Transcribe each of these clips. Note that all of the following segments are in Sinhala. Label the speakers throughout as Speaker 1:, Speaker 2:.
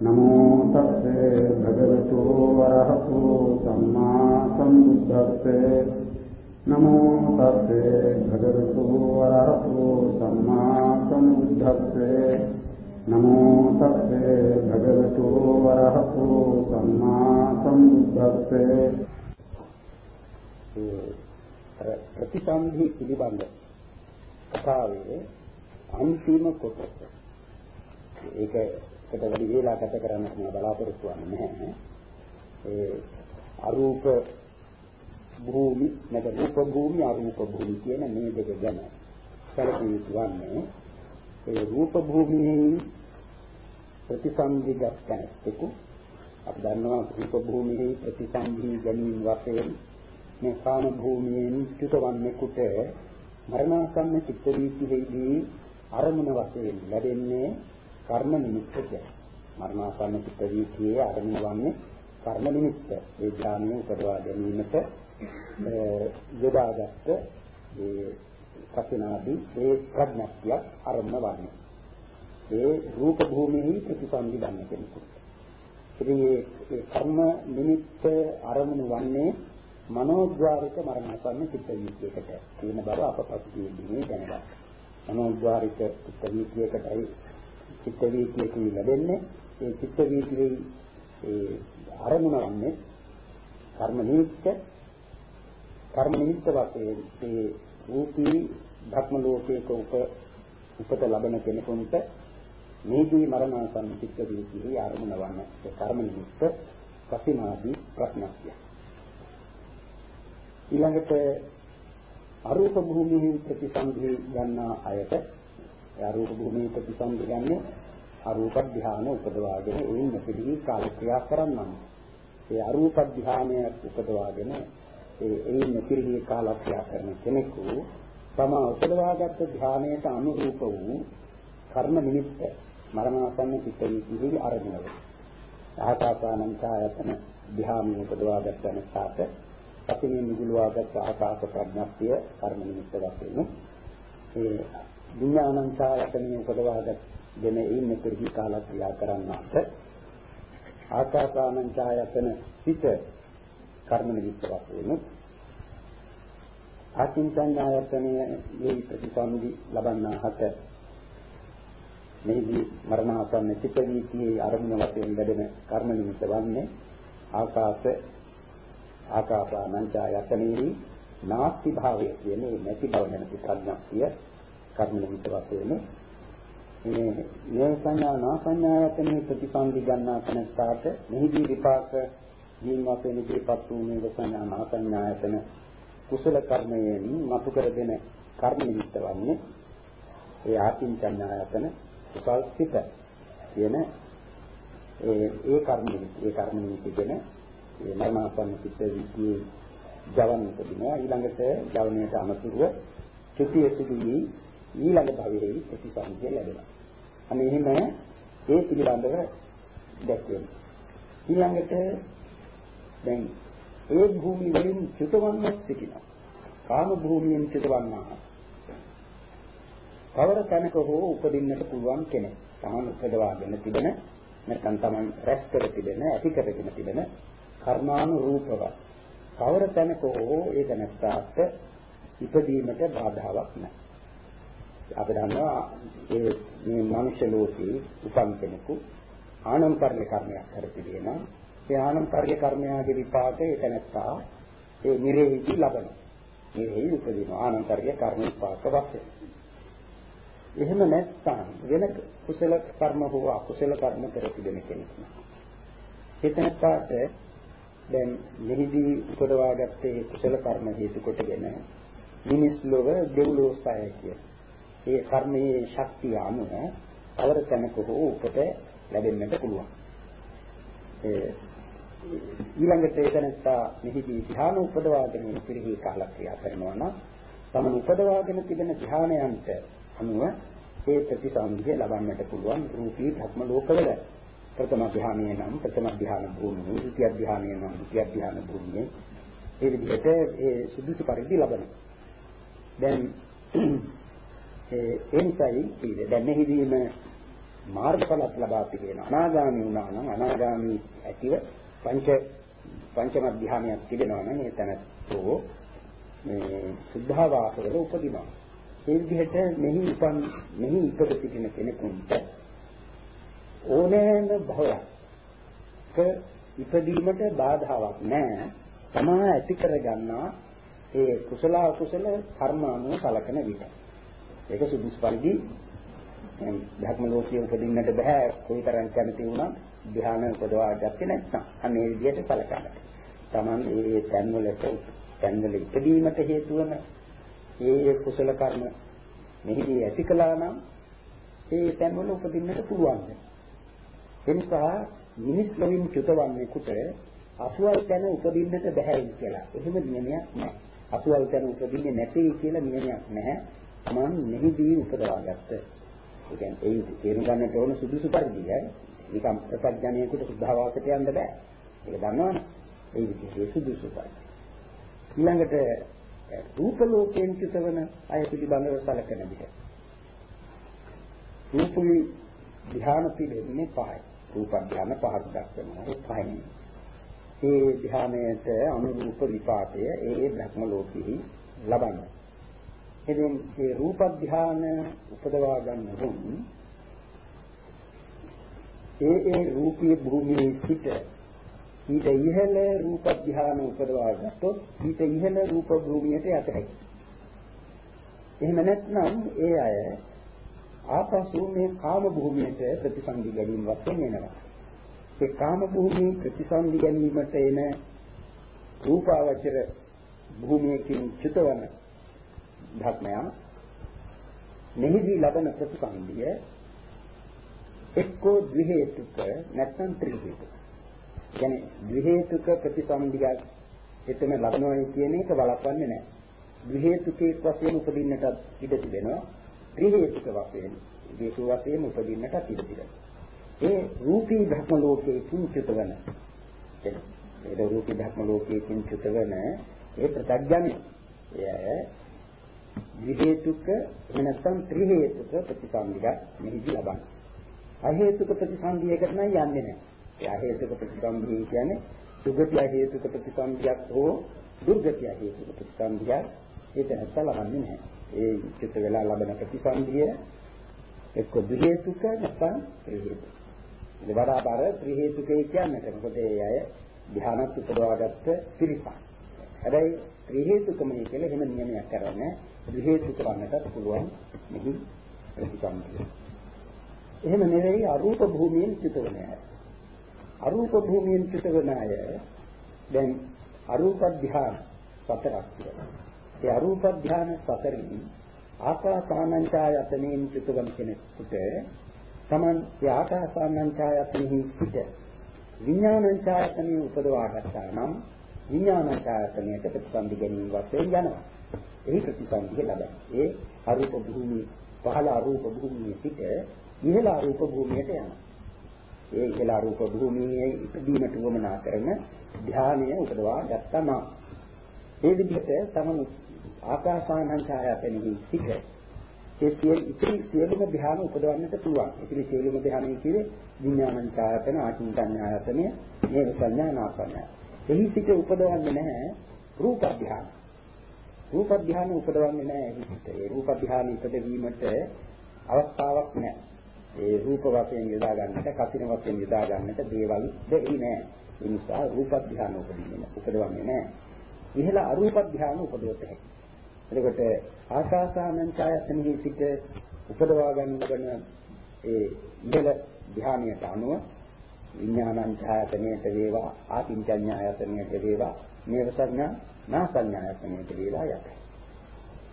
Speaker 1: නමෝ තස්සේ භගවතු වරහතු සම්මා සම්බුද්දස්සේ නමෝ තස්සේ භගවතු වරහතු සම්මා සම්බුද්දස්සේ නමෝ තස්සේ භගවතු වරහතු සම්මා සම්බුද්දස්සේ
Speaker 2: ප්‍රතිසන්ධි පිළිබඳ කතාවේ අන්තිම කොටස. ඒක එකට වැඩි වේලා ගත කරන්න මම බලාපොරොත්තු වෙන්නේ නැහැ. ඒ අරූප භූමි නැත්නම් රූප භූමි අරූප භූමි කියන මේ දෙක ගැන සැලකිය යුතු වන්නේ ඒ රූප භූමියේ ප්‍රතිසන්දිගත තැනක අපි දන්නවා රූප භූමියේ ප්‍රතිසන්දි ගැනීම වශයෙන් මේ කාම භූමියෙන් චුතවන්නේකට මරණාසන්න චිත්ත වීතිෙහිදී අරමුණ වශයෙන් ලැබෙන්නේ කර්ම නිමිත්තය. මරණාසන්න චිත්ත වීතියේ අරමුණ වන්නේ කර්ම නිමිත්ත. ඒ ඥානය උපදවා ගැනීමට යොදාගත්ත ඒ කසිනාදී ඒ ප්‍රඥාක්තියක් අරමුණ වන්නේ. ඒ රූප භූමිෙහි ප්‍රතිසන්දි ගන්න කෙනෙකුට. ඉතින් මේ කර්ම නිමිත්ත අරමුණ වන්නේ මනෝද්වාරික මරණාසන්න චිත්ත වීතියකට තියෙන බව අප පසුගියදී දැනගත්තා. මනෝද්වාරික චිත්ත වීතියකටයි චිත්ත වීතියකින් ලැබෙන්නේ ඒ චිත්ත වීතියේ ඒ අරමුණ වන්නේ කර්ම නිමිත්ත කර්ම නිමිත්ත වශයෙන් ඒ රූපී භක්ම ලෝකයක උප උපත ලබන කෙනෙකුට මේදී මරණාසන්න චිත්ත වීතියේ අරමුණ වන ඒ කර්ම නිමිත්ත කසිනාදී ප්‍රඥාක්තිය. ඊළඟට අරූප භූමියේ ප්‍රතිසන්දි ගන්නා අයට අරූප භූමියේ ප්‍රතිසන්දි ගන්නේ අරූප ධානය උපදවාගෙන එයින් පිළිවි කාලක්‍රියා කරන්නම්. ඒ අරූප ධානය උපදවාගෙන ඒ එයින් පිළිවි කාලක්‍රියා කරන කෙනෙකු තම උපදවාගත් ධානයට අනුරූප වූ කර්ම නිමිත්ත මරණාසන්න චිත්ත වීතිහි අරමුණව. ආකාසානං ඡායතන ධානය උපදවාගත් තැනට සතිනේ නිගුලවාගත් ආකාශ ප්‍රඥාප්තිය කර්ම නිමිත්ත වශයෙන් ඒ විඥානං ඡායතනෙ උපදවාගත් දෙන ඉන්න පිරිහි කාල ක්‍රියා කරන්නාට. ආකාසානං ඡායතන සිත කර්ම නිමිත්ත වශයෙන් ආකින්චඤ්ඤායතනයේ මේ ප්‍රතිසන්දි ලබන්නා හත මෙහිදී මරණාසන්න චිත්ත වීතියේ අරමුණ වශයෙන් ලැබෙන කර්ම නිමිත්ත වන්නේ ආකාශ ආකාසානංචායතනෙහි නාස්ති භාවය කියන්නේ නැති බව නැති ප්‍රඥාක්තිය කර්ම නිමිත්ත වශයෙන් මේ මේ සංඥා නාසඤ්ඤායතනෙහි ප්‍රතිසන්දි ගන්නා තැනට මෙහිදී විපාක ජීව වශයෙන් ඉදිරිපත් වූ මේ සංඥා නාසඤ්ඤායතන කුසල කර්මයෙන් මතු කර දෙන කර්ම නිමිත්ත වන්නේ ඒ ආකින්චඤ්ඤායතන කුසල් සිත කියන ඒ ඒ කර්ම නිමිත්ත ඒ කර්ම නිමිත්ත කියන ඒ මරණාසන්න චිත්ත විද්‍යාවේ ජවන උපදිනවා ඊළඟට ජවනයට අනුතුරුව ත්‍ෘතිය සිදුවී ඊළඟ භවයේ ප්‍රතිසංජය ලැබෙනවා. අනේ එහෙම ඒ පිළිබඳව දැක්වෙනවා. ඊළඟට දැන් ඒ භූමිය වලින් චුතවන්නක් සිටිනවා. කාම භූමියෙන් චුතවන්නා. කවර තැනක හෝ උපදින්නට පුළුවන් කෙනෙක්. තමන් උපදවාගෙන තිබෙන නැත්නම් තමන් රැස් කර තිබෙන ඇති කරගෙන තිබෙන කර්මානුරූපව කවර තැනක හෝ ඒ දැනස්ථාත් ඉපදීමට බාධාවක් නැහැ. අපි දන්නවා ඒ මේ මනුෂ්‍ය ලෝකේ උපන් කෙනෙකු ආනන්තර්ය කර්මයක් කර තිබෙනවා. ඒ ආනන්තර්ය කර්මයාගේ විපාකය එතනත්තා ඒ නිරේහි ලබනවා. නිරේහි උපදිනවා ආනන්තර්ය කර්ම විපාක වශයෙන්. එහෙම නැත්නම් වෙන කුසල කර්ම හෝ අකුසල කර්ම කර තිබෙන කෙනෙක්. එතනත්තාට දැන් මෙහිදී උපදවාගත්තේ කුසල කර්ම හේතු කොටගෙන මිනිස් ලොව දෙව්ලොව සාය කිය. ඒ කර්මයේ ශක්තිය අනුව අවර තැනක හෝ උපත ලැබෙන්නට පුළුවන්. ඒ ඊළඟට ඒකනත්තා මෙහිදී ධ්‍යාන උපදවාගෙන පිළිහි කාලක් ක්‍රියා කරනවා නම් තමන් උපදවාගෙන තිබෙන ධ්‍යානයන්ට අනුව ඒ ප්‍රතිසන්දිය ලබන්නට පුළුවන් රූපී ධර්ම ලෝකවල. ප්‍රථම ධ්‍යානයේ නම් ප්‍රථම ධ්‍යාන භූමිය, ද්විතිය ධ්‍යානයේ නම් ද්විතිය ධ්‍යාන භූමිය. ඒ විදිහට ඒ සුදුසු පරිදි ලබනවා. දැන් ඒ එනිසයි කියන්නේ දැන් මෙහිදීම මාර්ගඵලත් ලබා තිබෙන අනාගාමී වුණා නම් අනාගාමී ඇතිව පංච පංචම ධ්‍යානයක් තිබෙනවා නම් ඒ තැනතෝ මේ සුද්ධාවාසවල උපදිනවා. ඒ විදිහට මෙහි උපන් මෙහි ඉපද සිටින කෙනෙකුට ඕනෑම භවයක ඉපදීමට බාධාවක් නැහැ. තමා ඇති කරගන්නා ඒ කුසල අකුසල කර්ම අනුව සලකන විට. ඒක සුදුසු පරිදි ධර්ම ලෝකයේ උපදින්නට බෑ කොයිතරම් කැමති වුණත් ධ්‍යාන උපදවා ගත්තේ නැත්නම් අන්න ඒ විදිහට සලකන්න. Taman ඒ තැන්වලට තැන්වල ඉදීමට හේතු වන ඒ කුසල කර්ම මෙහිදී ඇති කළා නම් ඒ තැන්වල උපදින්නට පුළුවන්. එනිසා මිනිස් ලොවින් චුතවන්නේකට අසුවල් තැන උපදින්නට බෑ කියලා. එහෙම නියමයක් නැහැ. අසුවල් තැන උපදින්නේ නැtei කියලා නියමයක් නැහැ. මම මෙහිදී උපදවාගත්ත. ඒ කියන්නේ ඒ තේරුම් ගන්නට ඕන සුදුසු පරිදි ඈ. නිකම් ප්‍රත්‍යඥයෙකුට සුද්ධාවාසයට යන්න බෑ. ඒක දන්නවනේ. ඒ විදිහේ සුදුසු පරිදි. ඊළඟට රූප ලෝකයෙන් චුතවන අය පිළිබඳව සැලකෙන විට. රූපී ධ්‍යාන පිළිෙන්නේ පහයි. රූප ධ්‍යාන පහක් දක්වනවා. ඒ පහෙන්. ඒ ධ්‍යානයට අනුරූප විපාකය ඒ ඒ බ්‍රහ්ම ලෝකෙහි ලබන්නේ. ඉතින් මේ රූප ධ්‍යාන උපදවා ගන්නතුන් ඒ ඒ රූපී භූමියේ සිට ඊට ඉහළ රූප ධ්‍යාන උපදවා ගත්තොත් ඊට ඉහළ රූප භූමියට යට හැකියි. එහෙම නැත්නම් ඒ අය ආපසු මේ කාම භූමියට ප්‍රතිසන්දි ගැනීම වශයෙන් එනවා. ඒ කාම භූමියේ ප්‍රතිසන්දි ගැනීමට එන රූපාවචර භූමියකින් චුතවන ධර්මයන් මෙහිදී ලබන ප්‍රතිසන්දිය එක්කෝ ද්වි හේතුක නැත්නම් ත්‍රි හේතුක. කියන්නේ ද්වි හේතුක ප්‍රතිසන්දියක් එතන ලබනවා කියන එක වළක්වන්නේ නැහැ. ද්වි හේතුකේ වශයෙන් උපදින්නට ඉඩ තිබෙනවා. ත්‍රි හේතුක වශයෙන් හේතු වශයෙන් උපදින්නට ඉඩ තිබෙනවා. ඒ රූපී ධර්ම ලෝකයේ කිංචිත වෙන ඒ රූපී ධර්ම ලෝකයේ කිංචිත වෙන ඒ ප්‍රත්‍යඥය. එය ද්වි හේතුක නැත්නම් ත්‍රි හේතුක ප්‍රතිසන්දියක් මෙහිදී ලබන්නේ. අ හේතුක ප්‍රතිසන්දියකට නම් යන්නේ නැහැ. ඒ අ හේතුක ප්‍රතිසන්දිය කියන්නේ සුගතිය හේතුක ප්‍රතිසන්දියක් හෝ දුර්ගතිය හේතුක ප්‍රතිසන්දියක් ඒක නැත්නම් ලබන්නේ නැහැ. ඒ චිත්ත වෙලා ලබන ප්‍රතිසන්දිය එක්ක ද්වි හේතුක නැත්නම් ත්‍රි හේතුක. ඒ වඩාබර ත්‍රි හේතුකේ කියන්නේ මොකද ඒ අය ධ්‍යානත් උපදවාගත්ත පිරිසක්. හැබැයි ත්‍රි හේතුකමයි කියලා එහෙම නියමයක් කරන්නේ ත්‍රි හේතුක වන්නට පුළුවන් මෙහි ප්‍රතිසන්දිය. එහෙම නෙවෙයි අරූප භූමියෙන් චිතවන අය. අරූප භූමියෙන් චිතවන අය දැන් අරූප ධ්‍යාන සතරක් තියෙනවා. ඒ අරූප ධ්‍යාන සතරින් ආකාසානංචායතනෙන් චිතවන කෙනෙකුට තමන් ඒ ආකාසානංචායතනෙහි සිට විඥානංචායතනෙ උපදවා ගන්නා නම් විඥානංචායතනයට ප්‍රතිසන්දි ගැනීම වශයෙන් යනවා. එහි ප්‍රතිසන්දිය ලබයි. ඒ අරූප භූමිය පහළ අරූප භූමියේ සිට ඉහළ අරූප භූමියට යනවා. ඒ ඉහළ අරූප භූමියේ ඉදීමට වමනා කරන ධානය උපදවා ගත්තම ඒ විදිහට තමන් ආකාසානංචායතනෙහි සිට ඒ සියලු ඉතිරි සියලුම ධ්‍යාන උපදවන්නට පුළුවන්. ඉතිරි සියලුම ධ්‍යාන කියේ විඥානංචායතන ආචින්තඤ්ඤායතනය මේ සංඥා නාසඤ්ඤා. එහි සිට උපදවන්නේ නැහැ රූප ධ්‍යාන. රූප ධ්‍යාන උපදවන්නේ නැහැ හිතට. ඒ රූප ධ්‍යාන ඉපදවීමට අවස්ථාවක් නැහැ. ඒ රූප වශයෙන් යොදා ගන්නට, කසින වශයෙන් යොදා ගන්නට දේවල් දෙයි නැහැ. ඒ නිසා රූප ධ්‍යාන උපදින්නේ උපදවන්නේ නැහැ. ඉහළ අරූප ධ්‍යාන උපදවත හැකියි. එතකොට ආකාසානං ඡායතනෙහි සිට උපදවා ගන්නවන ඒ ඉහළ ධ්‍යානයට අනුව විඥානං ඡායතනයට වේවා ආකින්චඤ්ඤායතනයට වේවා මේව සංඥා නාසඤ්ඤායතනයට වේවා යත.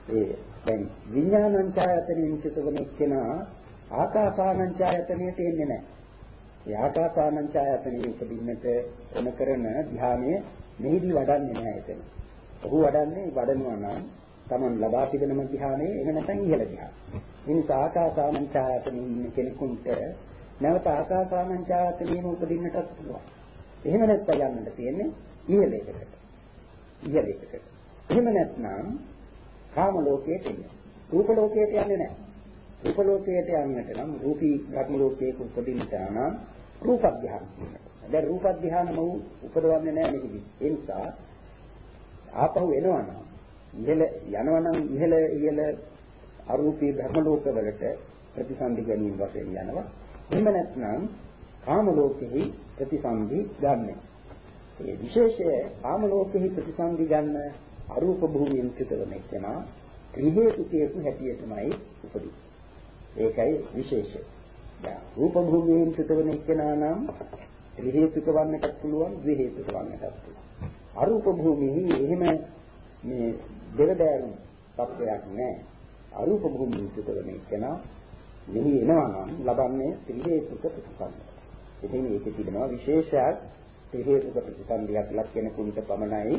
Speaker 2: ඒ දැන් විඥානං ඡායතනෙන් චිතවන එක්කෙනා ආකාසානං ඡායතනයට එන්නේ නැහැ. ඒ ආකාසානං ඡායතනෙහි උපදින්නට එන කරන ධ්‍යානය මෙහිදී වඩන්නේ නැහැ එතන. ඔහු වඩන්නේ වඩනවා නම් Taman ලබා තිබෙනම ධ්‍යානයේ එහෙම නැත්නම් ඉහළ ධ්‍යාන. ඒ නිසා ආකාසානං ඡායතනෙහි ඉන්න කෙනෙකුට නැවත ආකාසානංචායතනෙම උපදින්නටත් පුළුවන්. එහෙම නැත්නම් යන්නට තියෙන්නේ ඉහළ එකකට. ඉහළ එකකට. එහෙම නැත්නම් කාම ලෝකයට එන්නේ. රූප ලෝකයට යන්නේ නැහැ. රූප ලෝකයට යන්නට නම් රූපී ධර්ම ලෝකයක උපදින්නට නම් රූප ධ්‍යාන කියනවා. දැන් රූප ධ්‍යානම උපදවන්නේ නැහැ මේකදී. ඒ නිසා ආපහු එනවනම් ඉහළ යනවනම් ඉහළ ඉහළ අරූපී ධර්ම ලෝක වලට ප්‍රතිසන්දි ගැනීම වශයෙන් යනවා. එහෙම නැත්නම් කාම ලෝකෙහි ප්‍රතිසන්දි ගන්න. ඒ විශේෂය කාම ලෝකෙහි ප්‍රතිසන්දි ගන්න අරූප භූමියෙන් චුතවන එක්කෙනා ත්‍රිහේතුකේසු හැටියටමයි උපදී. ඒකයි විශේෂය. දැන් රූප භූමියෙන් චුතවන එක්කෙනා නම් ත්‍රිහේතුක වන්නටත් පුළුවන් ද්විහේතුක වන්නටත් පුළුවන්. අරූප භූමියෙහි එහෙම මේ දෙවදෑරුම් තත්වයක් නැහැ. අරූප භූමියෙන් චුතවන එක්කෙනා මෙහි එනවා නම් ලබන්නේ ත්‍රිහේතුක ප්‍රතිසන්දි. ඉතින් මේකේ තිබෙනවා විශේෂයක් ත්‍රිහේතුක ප්‍රතිසන්දියක් ලක් කෙනෙකුට පමණයි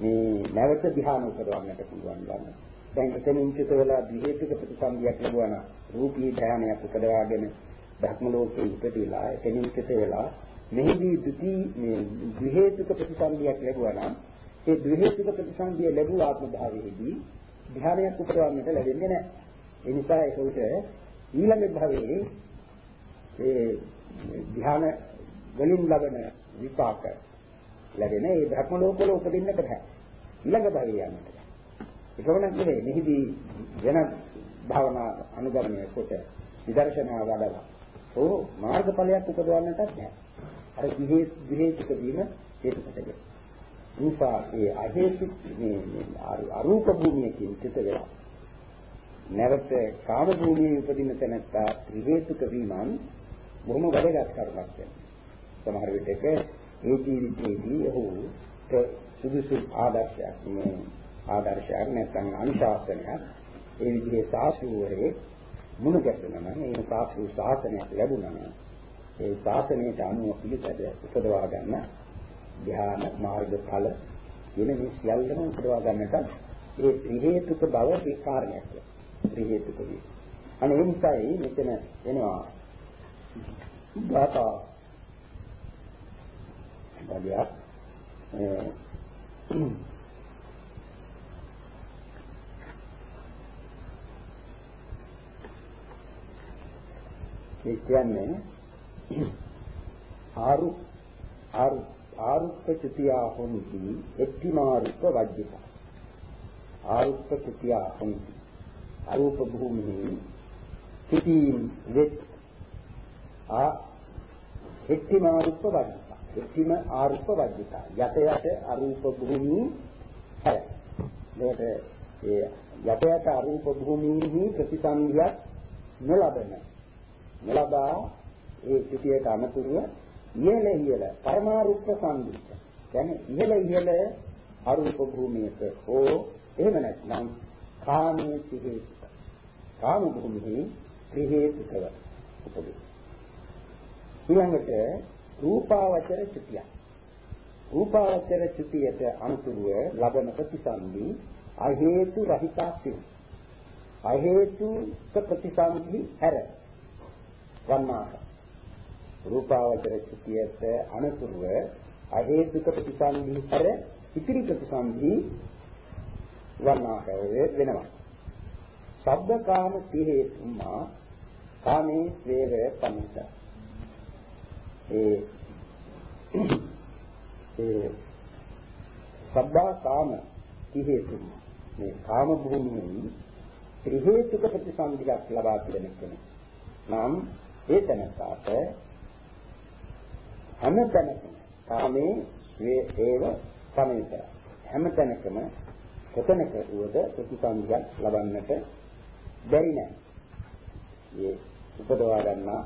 Speaker 2: මේ නැවත ධ්‍යාන උපදවන්නට පුළුවන් ගන්න. දැන් එතනින් චිත වෙලා ද්විහේතුක ප්‍රතිසන්දියක් ලැබුවා නම් රූපී ධ්‍යානයක් උපදවාගෙන භක්ම ලෝකේ ඉපදෙලා එතනින් චිත වෙලා මෙහිදී ද්විතී මේ ද්විහේතුක ප්‍රතිසන්දියක් ලැබුවා නම් ඒ ද්විහේතුක ප්‍රතිසන්දිය ලැබුව ආත්ම භාවයේදී ධ්‍යානයක් උපදවන්නට ලැබෙන්නේ නැහැ. ඒ නිසා ඒකට ඊළඟ භවයේ ඒ ධ්‍යාන වලින් ලබන විපාක ලැබෙන ඒ භක්ම ලෝකවල උපදින්නට බෑ. ඊළඟ භවයේ යන්නට. ඒකවනක් නෙවෙයි මෙහිදී වෙන භාවනා අනුගමනය කොට විදර්ශනා වඩලා ඕ මාර්ගඵලයක් උපදවන්නටත් බෑ. අර විහෙ විහෙතික වීම හේතු කොටගෙන. නිසා ඒ අහේතු මේ අරූප භූමියකින් චිත වෙලා නැවත කාම භූමියේ උපදින තැනත්තා ත්‍රිහේතුක වීමන් බොහොම වැදගත් කරුණක් වෙනවා. සමහර විටක ඒ ජීවිතයේදී ඔහු සුදුසු ආදර්ශයක් මේ ආදර්ශයක් නැත්නම් අනුශාසනයක්. ඒ විදිහේ සාසුවරේ මුණ ගැසෙනවා නම් ඒ සාසු ශාසනයක් ලැබුණා නම් ඒ ශාසනයට අනුව පිළිපැද උපදවා ගන්න ධ්‍යාන මාර්ගඵල කියන මේ සියල්ලම උපදවා ගන්නට ඒ ත්‍රි හේතුක බව විකාරණයක් ත්‍රි හේතුක වේ. අනේ නිසායි මෙතන එනවා. ගාථා වලියක් ඒ කියන්නේ ආරු ආරු ආරුක්ක චුතියා හොಂತಿ එත්තිමාරුක්ක වජ්ජිත. ආරුක්ක චුතියා හොಂತಿ අරූප භූමිහි සිටීම් වෙත් ආ එත්තිමාරුක්ක වජ්ජිත. එත්තිම ආරුක්ක වජ්ජිත යට යට අරූප භූමි හැර මේකට ඒ යට යට අරූප භූමිෙහි ප්‍රතිසන්දියක් නොලබන නොලබා ඒ සිටියට අනුතුරුව ඉහළ ඉහළ පරමාරුප්ප සංදිත. කියන්නේ ඉහළ ඉහළ අරූප භූමියක හෝ එහෙම නැත්නම් කාමයේ සිහේතුක. කාම භූමියේ සිහේතුකව උපදී. ඊළඟට රූපාවචර චුතිය. රූපාවචර චුතියට අනුතුරුව ලබන ප්‍රතිසන්දි අහේතු රහිතා සිල්. අහේතු ප්‍රතිසන්දි හැර වන්නාහ. රූපාවචර චුතියට අනුතුරුව අහේතුක ප්‍රතිසන්දි හැර ඉතිරි ප්‍රතිසන්දි වන්නාහ වෙනවා. සබ්බකාම සිහේතුමා කාමේ ස්වේව පනිත. ඒ ඒ සබ්බා කාම සිහේතුමා මේ කාම භූමියේ ත්‍රි හේතුක ප්‍රතිසන්දියක් ලබා පිළිගෙන කෙනෙක්. නම් ඒ තැනට හැම තැනකම කාමේ වේ ඒව සමේත හැම තැනකම කොතැනක වුවද ප්‍රතිසන්දියක් ලබන්නට බැරි නෑ. මේ උපදවා ගන්නා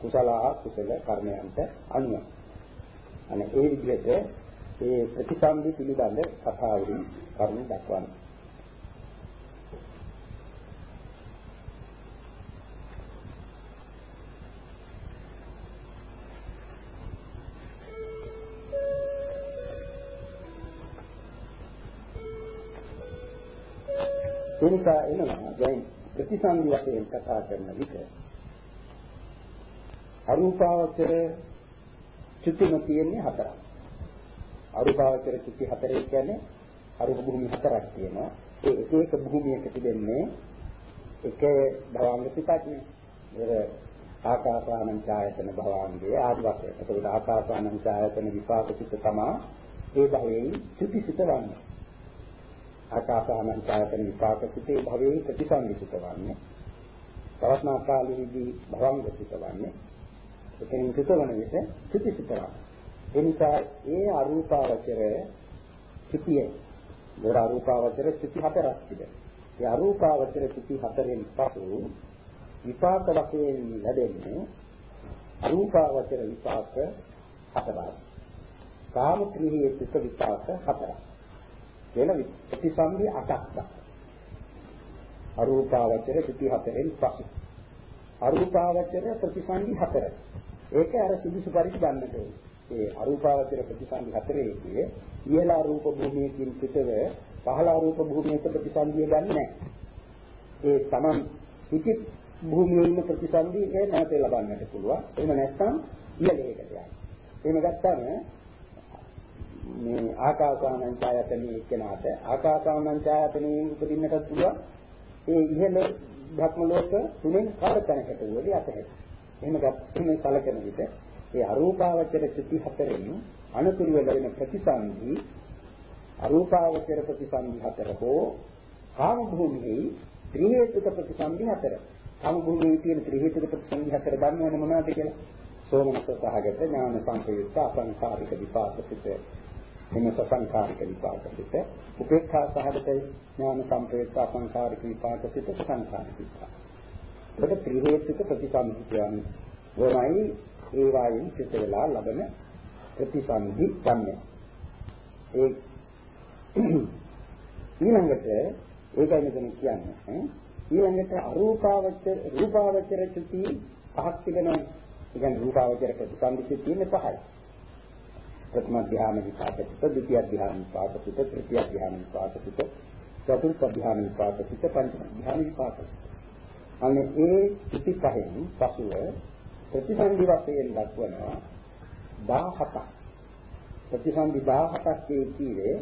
Speaker 2: කුසල කුසල කර්මයන්ට අනුව. අනේ ඒ විදිහට ඒ ප්‍රතිසන්දි පිළිබඳ කතාවලින් කරුණු දක්වනවා. ඒ නිසා එනවා දැන් ප්‍රතිසන්දි වශයෙන් කතා කරන විට අරූපාවචර චුතිම තියෙන්නේ හතරක්. අරූපාවචර චුති හතරේ කියන්නේ අරූප භූමි හතරක් තියෙනවා. ඒ එක එක භූමියක තිබෙන්නේ එක භවංග සිතක් නේ. ඒක ආකාසානං ඡායතන භවංගේ ආදි වශයෙන්. එතකොට ආකාසානං ඡායතන විපාක සිත තමයි ඒ භවයේ චුතිසිත වන්නේ. ආකාසානං ඡායතන විපාක සිතේ භවයේ ප්‍රතිසංවිසිත වන්නේ. තවස්නා කාලයේදී භවංග සිත වන්නේ. එතනින් සිතවන විට චුතිසිත වන්නේ. ඒ නිසා ඒ අරූපාවචර චුතිය දොර අරූපාවචර චුති හතරක් තිබෙනවා. ඒ අරූපාවචර චුති හතරෙන් පසු විපාක වශයෙන් ලැබෙන්නේ අරූපාවචර විපාක හතරක්. කාම ක්‍රිහේතුක විපාක හතරක්. වෙන ප්‍රතිසන්දි අටක්. අරූපාවචර චුති හතරෙන් පසු. අරූපාවචර ප්‍රතිසන්දි හතර. ඒක අර සුදුසු පරිදි ගන්නට ඕනේ. ඒ අරූපාවචර ප්‍රතිසන්දි හතරේදී ඉහළ රූප භූමියකින් පිටව පහළ රූප භූමියක ප්‍රතිසන්දිය ගන්න නැහැ. ඒ තමන් සිටි භූමියේ ඉන්න ප්‍රතිසන්දිය ඒ නැවත ලබන්නට පුළුවන්. එහෙම නැත්නම් ඉහළේකට යන්න. එහෙම ගත්තාම මේ ආකාසානං ඡායතනෙ කෙනාට ආකාසානං ඡායතනෙ උපදින්නට පුළුවන්. ඒ ඉහළ භක්ම ලෝක තුනෙන් කරතැනකට උවදී අතහැර. එහෙම ගත්තම සැලකෙන විට ඒ අරූපාවචර චුති හතරෙන් අනුතුරු වෙන ප්‍රතිසන්දි අරූපාවචර ප්‍රතිසන්දි හතර හෝ කාම භූමියේ ත්‍රි හේතුක ප්‍රතිසන්දි හතර. කාම භූමියේ තියෙන ත්‍රි හේතුක ප්‍රතිසන්දි හතර දන්නවනේ මොනවද කියලා? සෝමනස සහගත ඥාන සංකේත අසංකාරික විපාක සිට එම සසංකාරික විපාක සිට උපේක්ඛා සහගත ඥාන සංකේත අසංකාරික විපාක සිට සංකාරික විපාක. ඒක ත්‍රි හේතුක ප්‍රතිසන්දි කියන්නේ වරයි ඒ වායින් සිට වෙලා ලබන ප්‍රතිසන්දි ගන්න. ඒ ඊළඟට ඒකයි මෙතන කියන්නේ ඊළඟට අරූපාවචර රූපාවචර චුති පහක් තිබෙනවා. ඒ කියන්නේ රූපාවචර ප්‍රතිසන්දි තියෙන්නේ පහයි. ප්‍රථම ධ්‍යාන විපාකසිත, ද්විතිය ධ්‍යාන විපාකසිත, තෘතිය ධ්‍යාන විපාකසිත, චතුර්ථ ධ්‍යාන විපාකසිත, පංචම ධ්‍යාන විපාකසිත. අනේ ඒ චුති පහෙන් පසුව ප්‍රතිසන්දි වශයෙන් දක්වනවා 17ක්. ප්‍රතිසන්දි 17ක් කියේ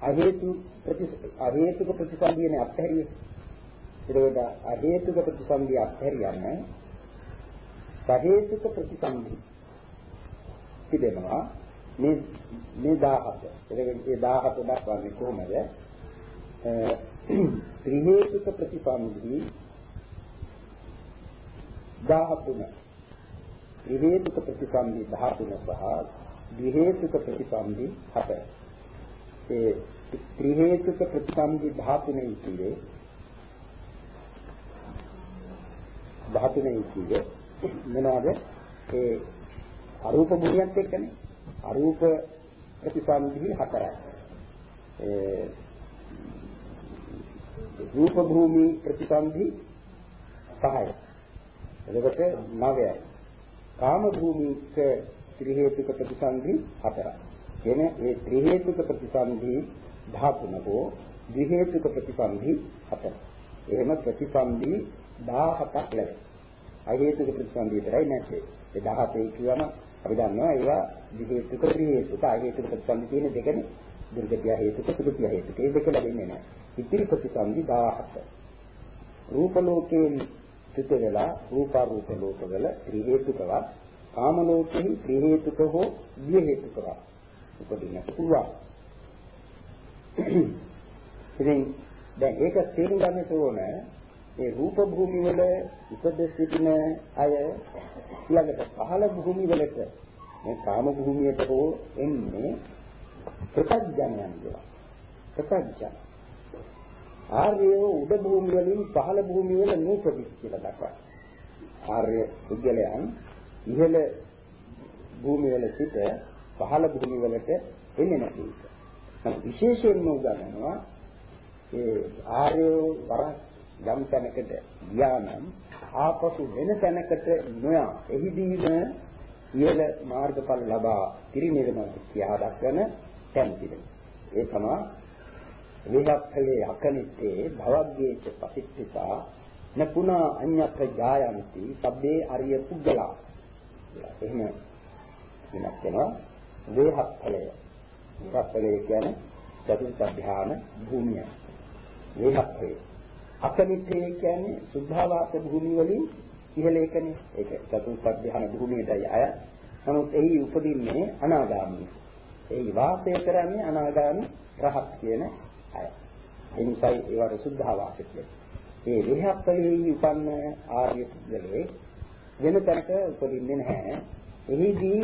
Speaker 2: අහේතු ප්‍රති අහේතුක ප්‍රතිසන්දියනේ අත්හැරියේ. ඒකෝද අහේතුක ප්‍රතිසන්දිය අත්හැරියම සහේතුක ප්‍රතිසන්දි තිබෙනවා මේ මේ 17. එතකොට මේ 17 දක්වන්නේ කොහොමද? ත්‍රි හේතුක ප්‍රතිසන්දි 13. ත්‍රි හේතුක ප්‍රතිසන්දි 13 සහ ද්වි හේතුක ප්‍රතිසන්දි 7. ඒ ත්‍රි හේතුක ප්‍රතිසන්දි 13 ඉතිරේ 13 ඉතිරේ මොනවාද? ඒ අරූප භූමියත් එක්කනේ. අරූප ප්‍රතිසන්දි හතරයි. ඒ රූප භූමි ප්‍රතිසන්දි පහයි. එතකොට 9යි. කාම භූමික ත්‍රි හේතුක ප්‍රතිසන්දි හතරයි. එනේ මේ ත්‍රි හේතුක ප්‍රතිසන්දි 13 හෝ ද්වි හේතුක ප්‍රතිසන්දි හතර. එහෙම ප්‍රතිසන්දි 17ක් ලැබෙනවා. අහේතුක ප්‍රතිසන්දි විතරයි නැත්තේ. ඒ 17 කියවම අපි දන්නවා ඒවා ද්වි හේතුක ත්‍රි හේතුක අහේතුක ප්‍රතිසන්දි තියෙන දෙකනේ. දුර්ගතිය හේතුක සුගතිය හේතුක. ඒ දෙක ලැබෙන්නේ නැහැ. ඉතිරි ප්‍රතිසන්දි 17. රූප ලෝකයෙන් සිත වෙලා රූපාරූප ලෝකවල ත්‍රි හේතුකවත් කාම ලෝකෙහි ත්‍රි හේතුක හෝ ද්වි හේතුකවත් උපදින්නට පුළුවන්. ඉතින් දැන් ඒක තේරුම් ගන්නට ඕන ඒ රූප භූමි වල ඉපද සිටින අය ඊළඟට පහළ භූමි වලට මේ කාම භූමියට හෝ එන්නේ ප්‍රත්‍යඥයන් කියලා. ප්‍රත්‍යඥ. ආර්ය උඩ භූමි වලින් පහළ භූමි වල නූපදිස් කියලා දක්වනවා. ආර්ය පුද්ගලයන් ඉහළ භූමි වල සිට පහළ භූමි වලට එන්නේ නැති එක. විශේෂයෙන්ම උගන්වනවා ඒ ආර්ය වර යම් තැනකට ගියා නම් ආපසු වෙන තැනකට නොයා එහිදීම ඉහළ මාර්ගඵල ලබා පිරිනිවන කියා දක්වන තැන් පිළිගන්න. ඒ තමයි විහක්ඛලේ අකනිත්තේ භවග්ගේච පතිත්ථිතා නපුනා අඤ්ඤත්‍ර ජායන්ති සබ්බේ අරිය පුද්ගලා. එහෙම වෙනස් වෙනවා වේහක්ඛලය විපස්සලේ කියන්නේ චතුර්ථ ධ්‍යාන භූමිය. මේකත් අකනිට්ඨය කියන්නේ සුද්ධාවාස භූමිය වලින් ඉහළ එකනේ. ඒක චතුත්ථ ධ්‍යාන භූමියටයි අය. නමුත් එහි උපදින්නේ අනාගාමී. එහි වාසය කරන්නේ අනාගාමී රහත් කියන අය. ඒ නිසායි ඒවට සුද්ධාවාස කියන්නේ. ඒ විහප්පලෙහි උපන්න ආර්ය පුද්ගලයේ වෙන තැනක උපදින්නේ නැහැ. එහිදී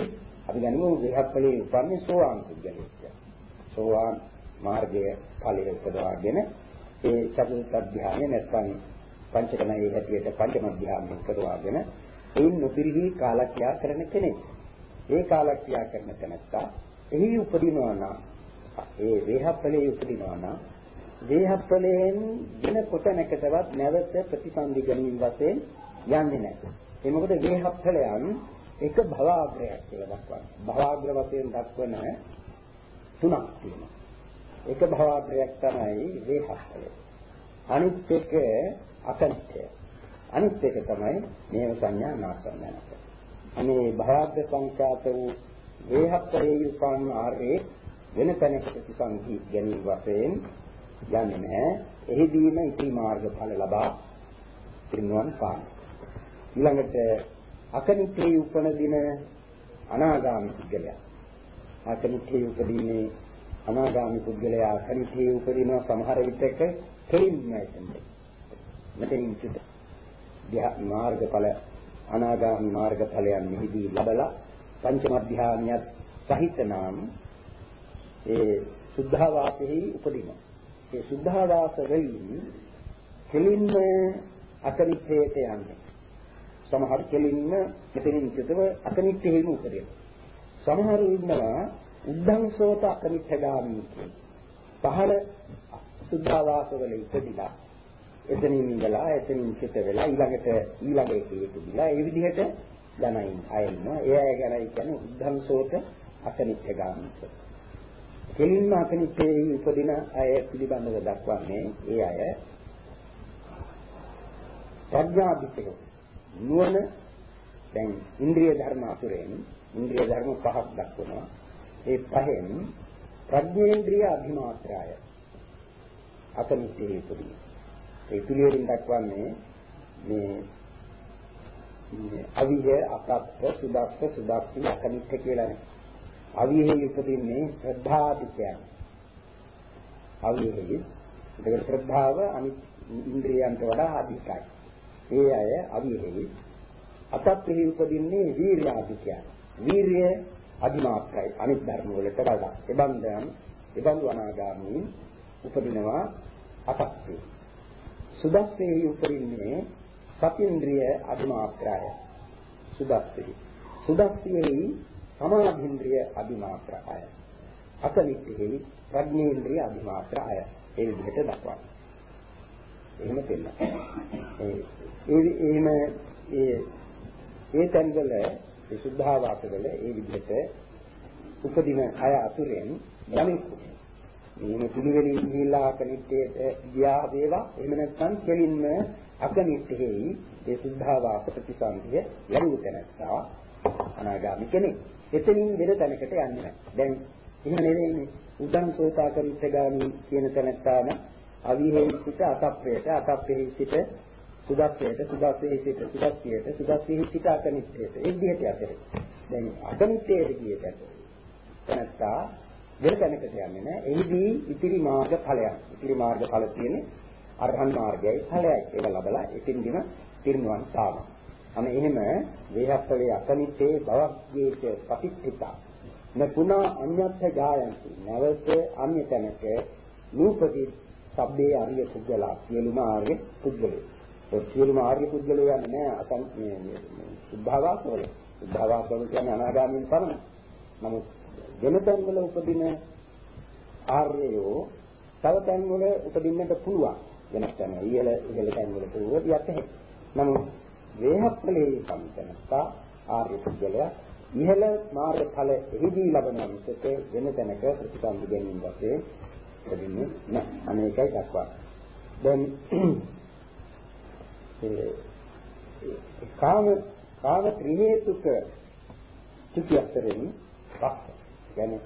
Speaker 2: අපි ගනිමු විහප්පලෙහි උපන්නේ සෝවාන් පුද්ගලයෙක්. සෝවාන් මාර්ගයේ ඵලයේ උපදවාගෙන ඒ චතුර්ථ ධ්‍යානෙ නැත්නම් පංචකමයේ හැටියට පංචම ධ්‍යානෙ උපදවාගෙන එයින් නොපිරිහි කාලක්‍රියා කරන කෙනෙක්. ඒ කාලක්‍රියා කරන තැනත්තා එහි උපදිනවා නම් ඒ වේහප්පලේ උපදිනවා නම් වේහප්පලයෙන් දින කොටනකටවත් නැවත ප්‍රතිසන්දි ගැනීම වශයෙන් යන්නේ නැහැ. ඒ මොකද වේහප්පලයන් එක භවආග්‍රයක් කියලා දක්වනවා. භවආග්‍ර වශයෙන් දක්වන තුනක් තියෙනවා. එක භවආග්‍රයක් තමයි වේහප්පලය. අනිත් එක අකනිත්‍ය. අනිත් එක තමයි නේව සංඥා නාසඤ්ඤානක. අනේ භවආග්‍ර සංඛාත වූ වේහප්පලේ උපන් ආර්යේ වෙන තැනක ප්‍රතිසන්දි ගැනීම වශයෙන් යන්නේ නැහැ. එහිදීම ඉති මාර්ගඵල ලබා පිරිනුවන් පාන. ඊළඟට අකනිටේ උපන දින අනාගාමී පුද්ගලයා. අකනිටේ උපදින්නේ අනාගාමී පුද්ගලයා අකනිටේ උපදින සමහර විටක කෙලින්ම එතෙන්ද. මෙතනින් සිට මාර්ගඵල අනාගාමී මාර්ගඵලයන් මෙහිදී ලබලා පංචම ධ්‍යානියත් සහිත නම් ඒ සුද්ධාවාසෙහි උපදිනවා. ඒ සුද්ධාවාස වලින් කෙලින්ම අකනිටේට යන්නේ. සමහර කෙලින්ම මෙතනින් චිතව අකනිටෙහිම උපදින. සමහරු ඉන්නවා උද්ධංසෝත අකනිටගාමී කියන. පහළ සුද්ධාවාසවල ඉපදිලා එතනින් ඉඳලා එතනින් චිත වෙලා ඊළඟට ඊළඟ එකේ ඉපදිලා ඒ විදිහට ධනයින් අය ඉන්නවා. ඒ අය ගැන කියන්නේ උද්ධංසෝත අකනිටගාමී කියන. කෙලින්ම අකනිටේ උපදින අය පිළිබඳව දක්වන්නේ ඒ අය ප්‍රඥාදිත්‍යක නුවණ දැන් ඉන්ද්‍රිය ධර්ම අතුරෙන් ඉන්ද්‍රිය ධර්ම පහක් දක්වනවා. ඒ පහෙන් ප්‍රඥේන්ද්‍රිය අභිමාත්‍රාය අකනිටේ උපදී. ඒ පිළිවෙලින් දක්වන්නේ මේ අවිහෙ අකප්ප සුදක්ෂ සුදක්ෂි අකනිට්ඨ කියලානේ. අවිහෙ උපදින්නේ ශ්‍රද්ධාදිත්‍යය. අවිහෙ ඒක ශ්‍රද්ධාව අනිත් ඉන්ද්‍රියන්ට වඩා අධිකයි. ඒ අය අවිහෙයි අතත්ෙහි උපදින්නේ වීර්යාධිකයන්. වීර්ය අධිමාත්‍රයි අනිත් ධර්ම වලට වඩා. එබන්දයන් එබඳු අනාගාමී උපදිනවා අතත්ෙහි. සුදස්සෙහි උපදින්නේ සතින්ද්‍රිය අධිමාත්‍රාය. සුදස්සෙහි. සුදස්සෙහි සමාධින්ද්‍රිය අධිමාත්‍රාය. අකනිටෙහි ප්‍රඥේන්ද්‍රිය අධිමාත්‍රාය. ඒ විදිහට දක්වනවා. එහෙම දෙන්න. ඒ එහෙම ඒ ඒ තැන්වල ඒ සුද්ධාවාසවල ඒ විදිහට උපදින අය අතුරෙන් යමෙක් මේ පිළිවෙලින් ගිහිලා අකනිට්ඨයට ගියා වේවා එහෙම නැත්නම් කෙලින්ම අකනිට්ඨෙහි ඒ සුද්ධාවාස ප්‍රතිසන්දිය ලැබුව තැනත්තා අනාගාමී කෙනෙක්. එතනින් වෙන තැනකට යන්නේ නැහැ. දැන් එහෙම නෙවෙයිනේ. උදං සෝතාකරිත්‍යගාමී කියන තැනත්තාන අවිහෙහි සිට අතප්පයට අතප්පෙහි සිට සුදස්සයට සුදස්සෙහි සිට සුදස්සියට සුදස්සෙහි සිට අකනිට්ඨයට ඒ විදිහට යතේ දැන් අකනිට්ඨයට ගියට එනත්තා වෙන තැනකට යන්නේ නැහැ. එහිදී ඉතිරි මාර්ග ඵලයක්. ඉතිරි මාර්ග ඵල තියෙන්නේ අරහන් මාර්ගයයි ඵලයයි. ඒක ලබලා ඉතින්දිම පිරිනුවන් පානවා අන එහෙම වේහප්පලේ අකනිට්ඨේ බවග්ගේච පටිච්චිතා නපුනා අඤ්ඤත්ථ ජායන්ති නැවත අන්‍ය තැනක නූපදී සබ්බේ ආර්ය පුද්ගලා සියලුම ආර්ය පුද්ගලයෝ. ඒ සියලුම ආර්ය පුද්ගලයෝ යන්නේ නෑ අසං මේ සුද්ධාවාසවල. සුද්ධාවාසවල කියන්නේ අනාගාමීන් පමණයි. නමුත් වෙන තැන්වල උපදින ආර්යයෝ තව තැන්වල උපදින්නට පුළුවන්. වෙනස් තැන ඉහළ ඉහළ තැන්වල පුළුවන් යත් හැකියි. නමුත් වේහප්පලේ සම්පන්නතා ආර්ය පුද්ගලයා ඉහළ මාර්ගඵල එහිදී ලබන මිසක වෙන තැනක ප්‍රතිසන්දි ගැනීම වශයෙන් දෙන්නේ නැහැ. අනේකයි දක්වා. දැන් ඒ කාම කාම ත්‍රි හේතුක චුති අතරින් පස්ස. يعني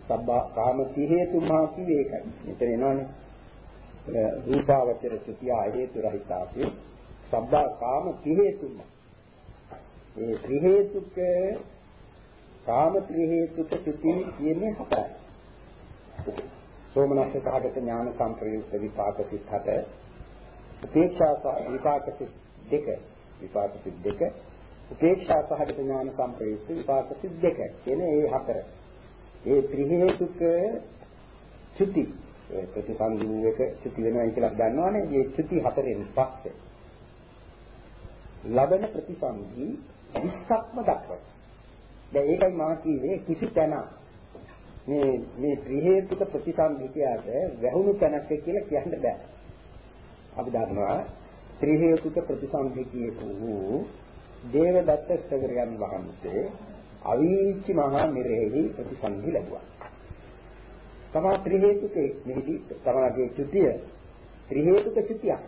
Speaker 2: සබ්බා කාම ත්‍රි හේතු මා කිව්වේ ඒකයි. මෙතන එනවනේ. රූපාවචර චුතිය හේතු රහිතාසේ සබ්බා කාම ත්‍රි හේතුම. ඒ ත්‍රි හේතුක කාම ත්‍රි හේතුක චුති කියන්නේ හතරයි. සෝමනස්ස සහගත ඥාන සංප්‍රයුක්ත විපාක සිත් හත උපේක්ෂා විපාක සිත් දෙක විපාක සිත් දෙක උපේක්ෂා සහගත ඥාන සංප්‍රයුක්ත විපාක සිත් දෙක කියන ඒ හතර ඒ ත්‍රි හේතුක චුති ප්‍රතිසංගිනේක චුති වෙනවා කියලා දන්නවනේ මේ චුති හතරෙන් පස්සේ ලබන ප්‍රතිසංගි 20ක්ම දක්වනවා දැන් ඒකයි මම කිව්වේ කිසි තැන මේ මේ ත්‍රි හේතුක ප්‍රතිසංගිකයට වැහුණු තැනක් කියලා කියන්න බෑ අපි දන්නවා ත්‍රි හේතුක ප්‍රතිසංගිකයේ වූ දේවදත්ත ස්තවරයන් වහන්සේ අවීචි මහා නිරේහි ප්‍රතිසන්දි ලැබුවා. තමා ත්‍රි හේතුකේ මෙහිදී තමාගේ චුතිය ත්‍රි හේතුක චුතියක්.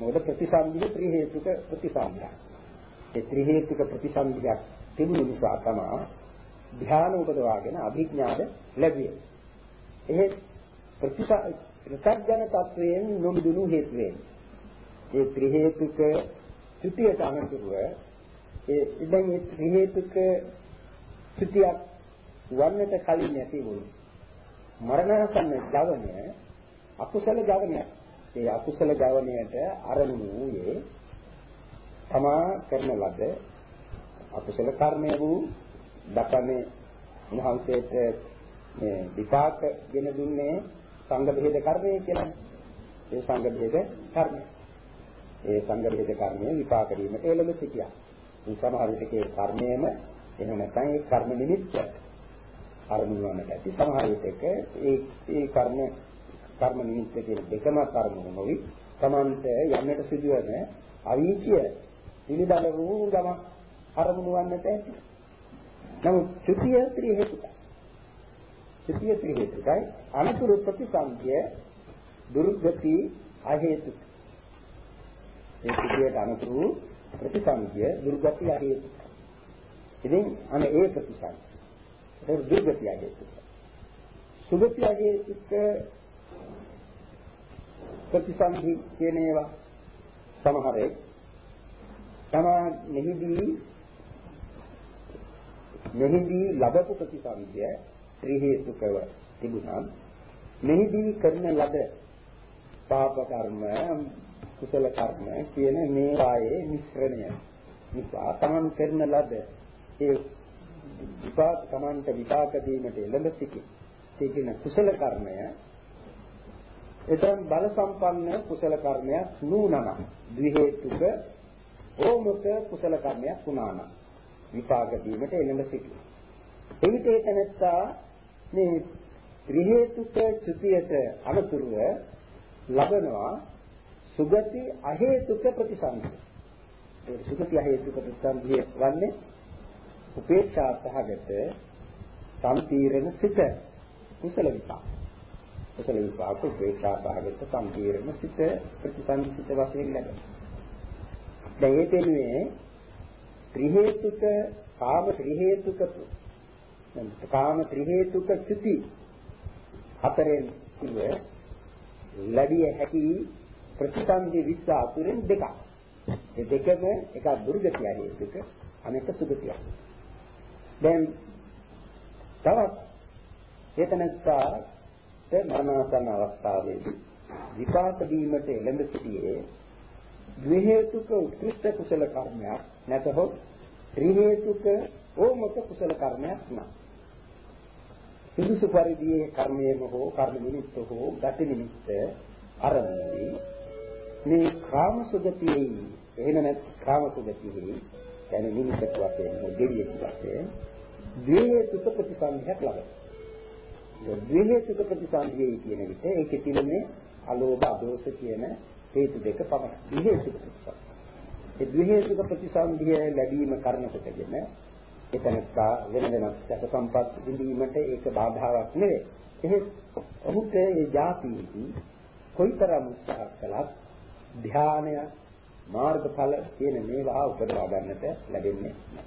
Speaker 2: මොකද ප්‍රතිසන්දිය ත්‍රි හේතුක ප්‍රතිසන්දියක්. ඒ ත්‍රි හේතුක ප්‍රතිසන්දියක් තිබුණු නිසා තමා ධ්‍යාන උපදවාගෙන අභිඥාද ලැබුවේ. එහෙ ප්‍රතිසන්දිය තත්වයෙන් නොමිදුණු හේතුවෙන් ඒ ත්‍රි හේතුක චුතියට අනුකූලව ඒ ඉතින් මේ ත්‍රි හේතුක චුතියක් වන්නට කලින් නැති වුණු මරණාසන්න ජවනය අකුසල ජවනය. ඒ අකුසල ජවනයට අරමුණු වූයේ තමා කරන ලද අකුසල කර්මය වූ දකමේ මහන්සේට මේ විපාක ගෙන දුන්නේ සංඝ බෙහෙද කර්මය කියලා. ඒ සංඝ බෙහෙද කර්මය. ඒ සංඝ බෙහෙද කර්මය විපාක දීමට එළඹ සිටියා. මේ සමහර විටකේ කර්මයේම එහෙම නැත්නම් ඒ කර්ම නිමිත්ත අරමුණු වන්නට ඇති සමහර විටක ඒ ඒ කර්ම කර්ම නිමිත්ත කියන දෙකම කර්මු නොවි. තමන්ට යන්නට සිදුවන අවීචිය පිළිබඳ වූ ගම අරමුණු වන්නට ඇති. නමුත් ත්‍ෘතිය ත්‍රි හේතුකයි. ත්‍ෘතිය ත්‍රි හේතුකයි. අනුතුරු ප්‍රතිසංඛ්‍ය දුර්ගති අහේතුක ඒ ත්‍ෘතියට අනුතුරු ප්‍රතිසංඛ්‍ය දුර්ගති අහේතුක ඉතින් අනේ ඒ ප්‍රතිසංඛ්‍ය. ඒක දුර්ගතිය හේතුක. සුගතිය හේතුක ප්‍රතිසන්දි කියන ඒවා සමහරේ තමා මෙහිදී මෙහිදී ලැබපු ප්‍රතිසන්දිය ත්‍රි හේතුකව තිබුණා. මෙහිදී කරන ලද පාප කර්ම කුසල කර්ම කියන මේ ආයේ මිශ්‍රණය නිසා තමන් කරන ලද ඒ විපාක Tamanට විපාක දීමට එළඹ සිටි සිටින කුසල කර්මය එතරම් බල සම්පන්න කුසල කර්මයක් නූනම ද්වි හේතුක ඕමක කුසල කර්මයක් වුණාන විපාක දීමට එළඹ සිටි. එවිට එතනත්තා මේ ත්‍රි හේතුක චුතියට අනුතුරුව ලබනවා සුගති අහේතුක ප්‍රතිසන්දි. ඒ සුගති අහේතුක ප්‍රතිසන්දිය වන්නේ උපේක්ෂා සහගත සම්පීරණ සිත කුසල විපාක. කුසල විපාක උපේක්ෂා සහගත සම්පීරණ සිත ප්‍රතිසංසිත වශයෙන් ලැබෙනවා. දැන් ඒ දෙන්නේ ත්‍රි හේතුක කාම ත්‍රි හේතුක කාම ත්‍රි හේතුක චුති හතරෙන් කිව්ව ලැබිය හැකි ප්‍රතිසන්දි විස්ස අතුරෙන් දෙකක්. ඒ දෙකම එක දුර්ගතිය හේතුක අනෙක සුගතියක්. දැන් තවත් චේතනස්කාරට මරණාසන්න අවස්ථාවේදී විපාක දීමට එළඹ සිටියේ ද්වි හේතුක උත්කෘෂ්ඨ කුසල කර්මයක් නැතහොත් ත්‍රි හේතුක ඕමක කුසල කර්මයක් නම් සුදුසු පරිදි කර්මයේම හෝ කර්ම නිමිත්ත හෝ ගති නිමිත්ත අරමුණේ මේ කාම සුගතියේ එහෙම නැත් කාම සුගතියේ يعني නිමිත්තක් වශයෙන් දෙවියෙක් වශයෙන් ද්වේතුක ප්‍රතිසන්දියක් ලබනවා. ද්වේතුක ප්‍රතිසන්දියේ කියන විට ඒකේ තිබෙන්නේ අලෝභ අදෝෂ කියන හේතු දෙක පමණයි. ද්වේතුක ප්‍රතිසන්දිය. ඒ ද්වේතුක ප්‍රතිසන්දිය ලැබීම කරන කොටගෙන එතනස්සා වෙන වෙනස් සැප සම්පත් විඳීමට ඒක බාධාවක් නෙවෙයි. එහෙත් ඔහුට ඒ જાතියේදී කොයිතරම් උත්සාහ කළත් ධානය මාර්ගඵල කියන මේවා උපදවා ගන්නට ලැබෙන්නේ නැහැ.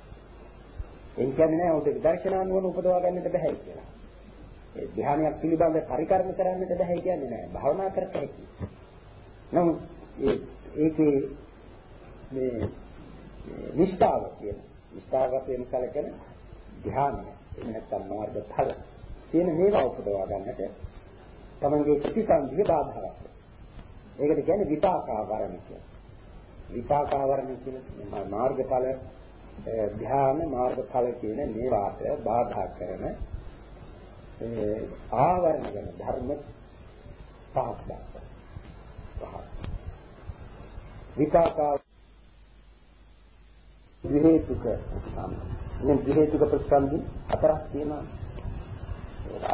Speaker 2: ඒ කියන්නේ නෑ උට විදර්ශනා නුවණ උපදවා ගන්නට බෑ කියලා. ඒ ධ්‍යානයක් පිළිබඳ පරිකරණ කරන්නට බෑ කියන්නේ නෑ. භාවනා කරත හැකි. නමුත් ඒ ඒකේ මේ නිෂ්ඨාව කියන නිෂ්ඨාවක වෙන සැලකෙන ධ්‍යානය එහෙම නැත්නම් මාර්ග ඵල කියන මේවා උපදවා ගන්නට තමන්ගේ ප්‍රතිසන්දිය බාධාවක්. ඒකට කියන්නේ විපාකාවරණ කියලා. විපාකාවරණ කියන මාර්ගඵල ධ්‍යාන මාර්ගඵල කියන මේවාට බාධා කරන ආවරණ වෙන ධර්ම පහක් පහක් විපාකා විහෙතුක මේ විහෙතුක ප්‍රතිසන්දි හතරක් තියෙනවා.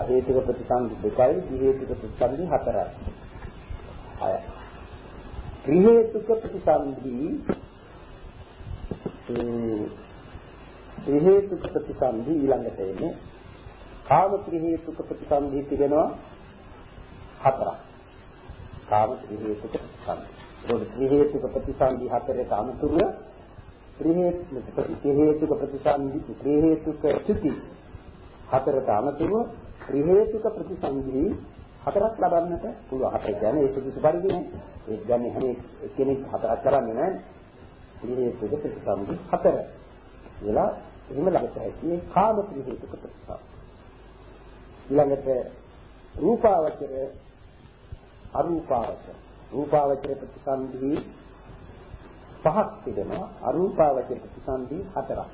Speaker 2: හේතුක ප්‍රතිසන්දි දෙකයි විහෙතුක ප්‍රතිසන්දි හතරයි. අය ත්‍රිහේතුක ප්‍රතිසන්දි ත්‍රිහේතුක ප්‍රතිසන්දි ඊළඟට එන්නේ කාම ත්‍රිහේතුක ප්‍රතිසන්දි තිබෙනවා හතරක් කාම ත්‍රිහේතුක ප්‍රතිසන්දි ඒක ත්‍රිහේතුක ප්‍රතිසන්දි හතරට අනුතුරුව ත්‍රිහේතුක ත්‍රිහේතුක ප්‍රතිසන්දි ත්‍රිහේතුක චුති හතරට අනුතුරුව ත්‍රිහේතුක ප්‍රතිසන්දි හතරක් ලබන්නට පුළුවන්. හතර කියන්නේ ඒ සුදුසු පරිදි නේ. ඒ කියන්නේ හැම කෙනෙක් හතරක් කරන්නේ නැහැ. ත්‍රිහේතුක ප්‍රතිසන්දි හතර. කියලා එහෙම ලබත හැකි මේ කාම ත්‍රිහේතුක ප්‍රතිසන්දි. ඊළඟට රූපාවචර අරූපාවචර රූපාවචර ප්‍රතිසන්දි පහක් තිබෙනවා අරූපාවචර ප්‍රතිසන්දි හතරක්.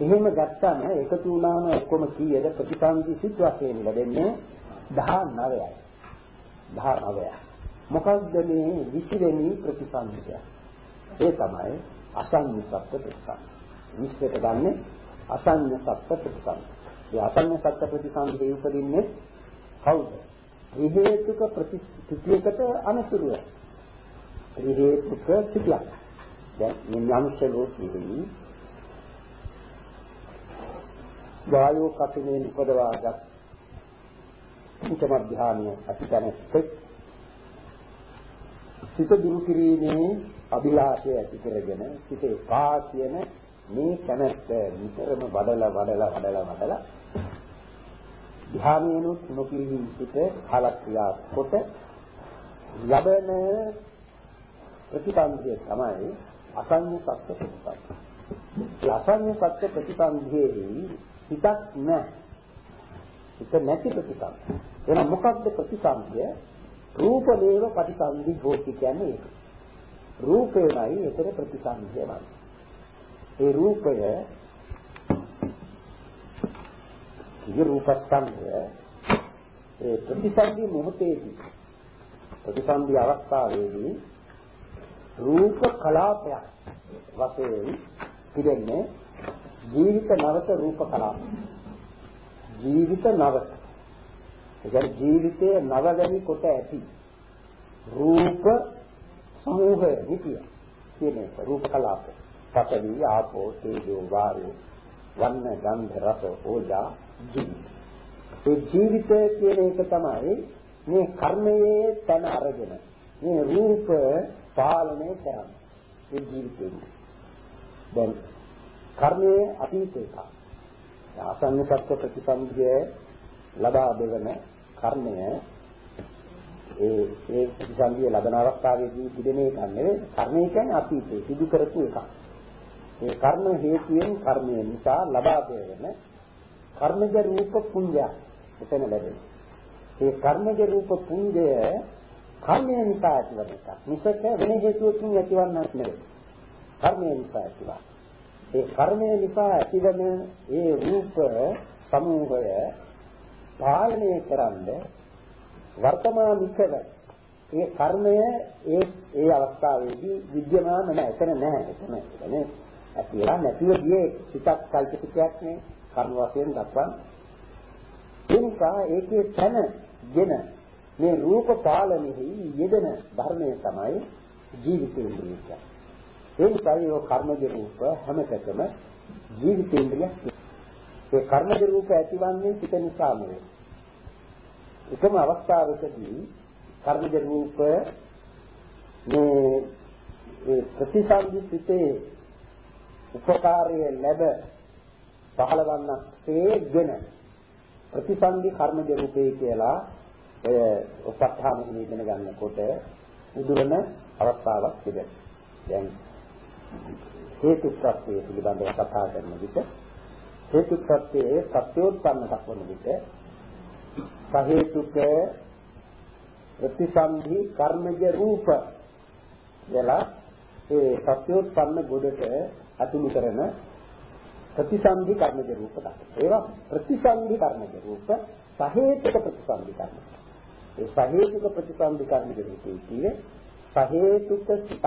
Speaker 2: එහෙම ගත්තාම එකතු වුණාම ඔක්කොම කීයද ප්‍රතිසන්දි සිත් වශයෙන් ලැබෙන්නේ 19යි. 19යි. මොකක්ද මේ 20 වෙනි ප්‍රතිසන්දිය? ඒ තමයි අසංඤ සත්‍ය ප්‍රතිසන්දි. 20ට ගන්න අසංඤ සත්‍ය ප්‍රතිසන්දි. ඒ අසංඤ සත්‍ය ප්‍රතිසන්දියේ උපදින්නේ කවුද? ත්‍රි හේතුක ප්‍රතිස්ථිතියකට අනුසුරුව. ත්‍රි හේතුක සිටියක්. දැන් මේ යම්ෂ ලෝකෙහි වායෝ කපිනේ උපදවාගත් පංචම ධානය අතිතනස්තෙක් සිත දුරු කිරීමේ අභිලාෂය ඇති කරගෙන සිතේ පා කියන මේ කැමැත්ත විතරම වඩලා වඩලා වඩලා වඩලා ධානයනොත් නොකිරී සිට කාලක්‍රියා කොට ලබන ප්‍රතිපන්දිය තමයි අසඤ්ඤ සත්‍ය ප්‍රතිපන්දිය. ඒ අසඤ්ඤ සත්‍ය ප්‍රතිපන්දියේ සිතක් නැහැ. සිත නැති ප්‍රතිපන්දිය. එහෙනම් මොකක්ද ප්‍රතිසන්දිය? රූපදේව ප්‍රතිසන්දි හෝති කියන්නේ ඒක. රූපේමයි එතන ප්‍රතිසන්දිය වන්නේ. ඒ රූපය ඉති රූපස්කන්ධය ඒ ප්‍රතිසන්දි මොහොතේදී ප්‍රතිසන්දි අවස්ථාවේදී රූප කලාපයක් වශයෙන් පිළිෙන්නේ ජීවිත නවත රූප කලාප. ජීවිත නවත ඒ ජීවිතයේ නවගනි කොට ඇති රූප සමූහය නිතිය කියන එක රූප කලාප. පඨවි ආපෝ තේජෝ වායෝ වන්න ගන්ධ රස ඕජා ජීවිත ඒ ජීවිතය කියන එක තමයි මේ කර්මයේ තන අරගෙන මේ රූප පාලනය කරන්නේ ඒ ජීවිතේ දැන් කර්මයේ අතීත එක. ආසන්න සත්‍ය ප්‍රතිසන්දිය ලබා දෙවන කර්මය ඒ ඒ ප්‍රතිසන්දිය ලබන අවස්ථාවේදී තිබෙන එක නෙවෙයි. කර්මය කියන්නේ අතීතේ සිදු කරපු එකක්. ඒ කර්ම හේතුයෙන් කර්මය නිසා ලබා දෙන කර්මජ රූප පුඤ්ජය එතන ලැබෙන. ඒ කර්මජ රූප පුඤ්ජය කර්මය නිසා ඇතිවන එකක්. මිසක වෙන හේතුවකින් ඇතිවන්නක් නෙවෙයි. කර්මය නිසා ඇතිවන. ඒ කර්මය නිසා ඇතිවන ඒ රූප සමූහය පාලනය කරන්නේ වර්තමානිකව ඒ කර්මය ඒ ඒ අවස්ථාවේදී විද්‍යමාන නැහැ. එතන නැහැ. එතන එතන ඇතිලා නැතිව ගියේ සිතක් කල්පිතයක් නේ කර්ම වශයෙන් දක්වන. ඒ නිසා ඒකේ තනගෙන මේ රූප පාලනෙහි යෙදෙන ධර්මය තමයි ජීවිතේන්ද්‍රිය කියන්නේ. ඒ නිසා ඒ කර්මජ රූප හැමතැනම ජීවිතේන්ද්‍රියක්. ඒ කර්මජ රූප ඇතිවන්නේ සිත නිසා නෙවෙයි. එකම අවස්ථාවකදී කර්මජ රූප මේ ඒ ප්‍රතිසන්දි සිතේ උපකාරය ලැබ පහළවන්නක් සේගෙන ප්‍රතිසන්දි කර්මජ රූපේ කියලා ඔය උපස්ථානෙ ඉගෙන ගන්නකොට උදුරන අවස්ථාවක් තිබෙනවා. දැන් හේතු ප්‍රත්‍යය පිළිබඳව කතා කරන විට හේතු ප්‍රත්‍යයේ සත්‍යෝත්පන්න දක්වන විට සහේතුක ප්‍රතිසන්දි කර්මජ රූප කියලා ඒ සත්‍යෝත්පන්න ගොඩට අතුළු කරන ප්‍රතිසන්දි කර්මජ රූප දක්වනවා. ඒවා ප්‍රතිසන්දි කර්මජ රූප සහේතුක ප්‍රතිසන්දි කර්ම. ඒ සහේතුක ප්‍රතිසන්දි කර්මජ රූපේ කියන්නේ සහේතුක සිත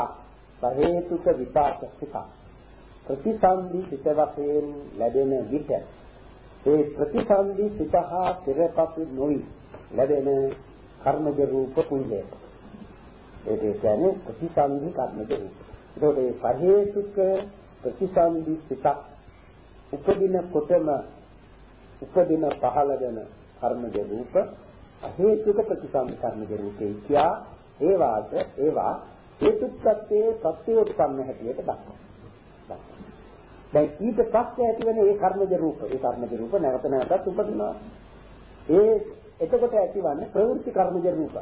Speaker 2: සහේතුක විපාක සිත ප්‍රතිසන්දි සිත වශයෙන් ලැබෙන විට ඒ ප්‍රතිසන්දි සිත හා පෙරපසු නොයි ලැබෙන කර්මජ රූප කුල්ලය. ඒ කියන්නේ ප්‍රතිසන්දි කර්මජ රූප. ඒකෝට ඒ සහේතුක ප්‍රතිසන්දි සිතක් උපදින කොටම උපදින පහළ වෙන කර්මජ රූප හේතුක ප්‍රතිසන්දි කර්මජ රූපේ කියා ඒවාට ඒවා හේතුත්පත්තේ ප්‍රත්‍යෝත්පන්න හැටියට දක්වනවා. දැන් ඊට පස්සේ ඇතිවෙන ඒ කර්මජ රූප, ඒ කර්මජ රූප නැවත නැවතත් උපදිනවා. ඒ එතකොට ඇතිවන්නේ ප්‍රවෘත්ති කර්මජ රූප.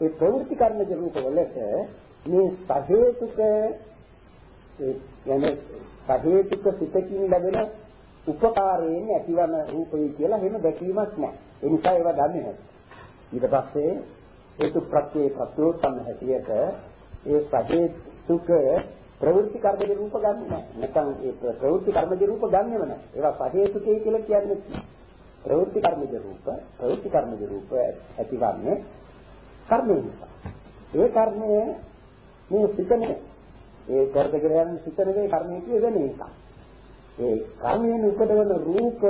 Speaker 2: ඒ ප්‍රවෘත්ති කර්මජ රූප වලට මේ සහේතුක ඒ කියන්නේ සහේතුක සිතකින් ලැබෙන උපකාරයෙන් ඇතිවන රූපය කියලා එහෙම දැකීමක් නැහැ. ඒ නිසා ඒවා දන්නේ නැහැ. ඊට පස්සේ හේතු ප්‍රත්‍යේ ප්‍රත්‍යෝත්පන්න හැටියට ඒ සහේතුක ප්‍රවෘත්ති කර්මජ රූප ගන්නෙ නැහැ. නැත්නම් ඒ ප්‍රවෘත්ති කර්මජ රූප ගන්නෙම නැහැ. ඒවා සහේතුකේ කියලා කියන්නේ ප්‍රවෘත්ති කර්මජ රූප, ප්‍රවෘත්ති කර්මජ රූප ඇතිවන්නේ කර්මය නිසා. ඒ කර්මය මේ සිතනේ ඒ කරදගෙන යන සිත නෙවෙයි කර්මය කියේ වෙන එක. ඒ කර්මයෙන් උපදවන රූප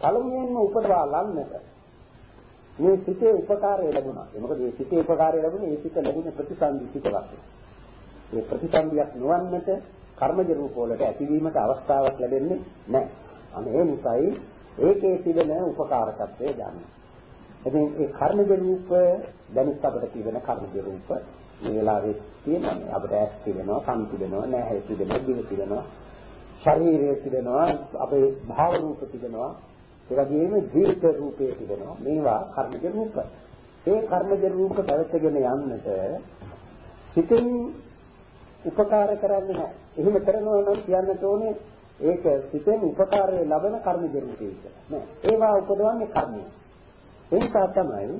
Speaker 2: පළමුවෙන්ම උපදවා ලන්නට මේ සිතේ උපකාරය ලැබුණා. ඒ මොකද මේ සිතේ උපකාරය ලැබුණේ ඒ සිත ලැබුණ ප්‍රතිසන්දි සිත වශයෙන්. මේ ප්‍රතිසන්දියක් නොවන්නට කර්මජ රූප වලට ඇතිවීමට අවස්ථාවක් ලැබෙන්නේ නැහැ. අනේ නිසායි ඒකේ තිබෙන උපකාරකත්වය ගන්න. ඉතින් ඒ කර්මජ රූප දැනිට අපිට තිබෙන කර්මජ රූප මේ වෙලාවේ තියෙනවා. අපිට ඇස් තිබෙනවා, කන් තිබෙනවා, නැහැ තිබෙනවා, දිව තිබෙනවා, ශරීරය තිබෙනවා, අපේ භාව රූප තිබෙනවා. ඒ වගේම ජීවිත රූපය තිබෙනවා. මේවා කර්මජ රූප. ඒ කර්මජ රූප පැවැත්ගෙන යන්නට සිතින් උපකාර කරන්නේ නැහැ. එහෙම කරනවා නම් කියන්නට ඕනේ ඒක සිතෙන් උපකාරය ලබන කර්මජ රූපේ කියලා. නෑ. ඒවා උපදවන්නේ කර්මය. ඒ නිසා තමයි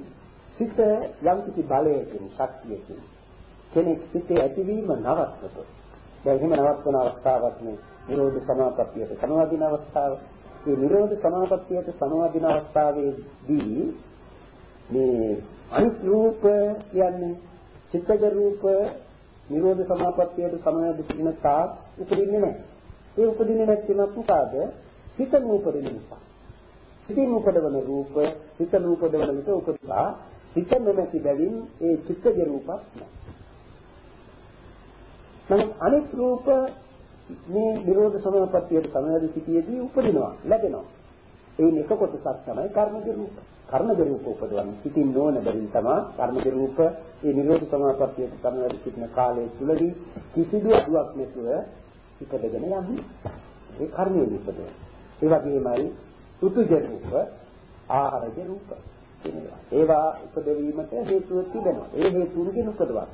Speaker 2: සිත යම් කිසි බලයකින්, ශක්තියකින් කෙනෙක් සිතේ ඇතිවීම නවත්වතොත්. දැන් එහෙම නවත්වන අවස්ථාවක් නේ නිරෝධ සමාපත්තියට සමාදින අවස්ථාව. මේ නිරෝධ සමාපත්තියට සමාදින අවස්ථාවේදී මේ අනිත් රූප කියන්නේ චිත්තජ රූප නිරෝධ සමාපත්තියට සමාදින තා උපදින්නේ නැහැ. ඒ උපදින්නේ නැත්නම් මොකද? සිත නූපදින නිසා. සිතින් උපදවන රූප, සිත නූපදවන විට උපදවා සිත නොමැති බැවින් ඒ චිත්තජ රූපක් නැහැ. නමුත් අනිත් රූප මේ නිරෝධ සමාපත්තියට සමවැදී සිටියේදී උපදිනවා ලැබෙනවා. ඒ එක කොටසක් තමයි කර්මජ රූප කර්මජ රූප උපදවන්නේ සිටින් නොවන බැවින් තමයි කර්මජ රූප ඒ නිරෝධ සමාපත්තියට සමවැදී සිටින කාලය තුලදී කිසිදු අඩුවක් නැතුව ඉපදගෙන යන්නේ. ඒ කර්මයේ ඉපදෙන ඒ වගේමයි උතුජ රූප ආහාරජ රූප කියනවා. ඒවා උපදවීමට හේතුව තිබෙනවා. ඒ හේතුන්ගෙන් උපදවන්නේ.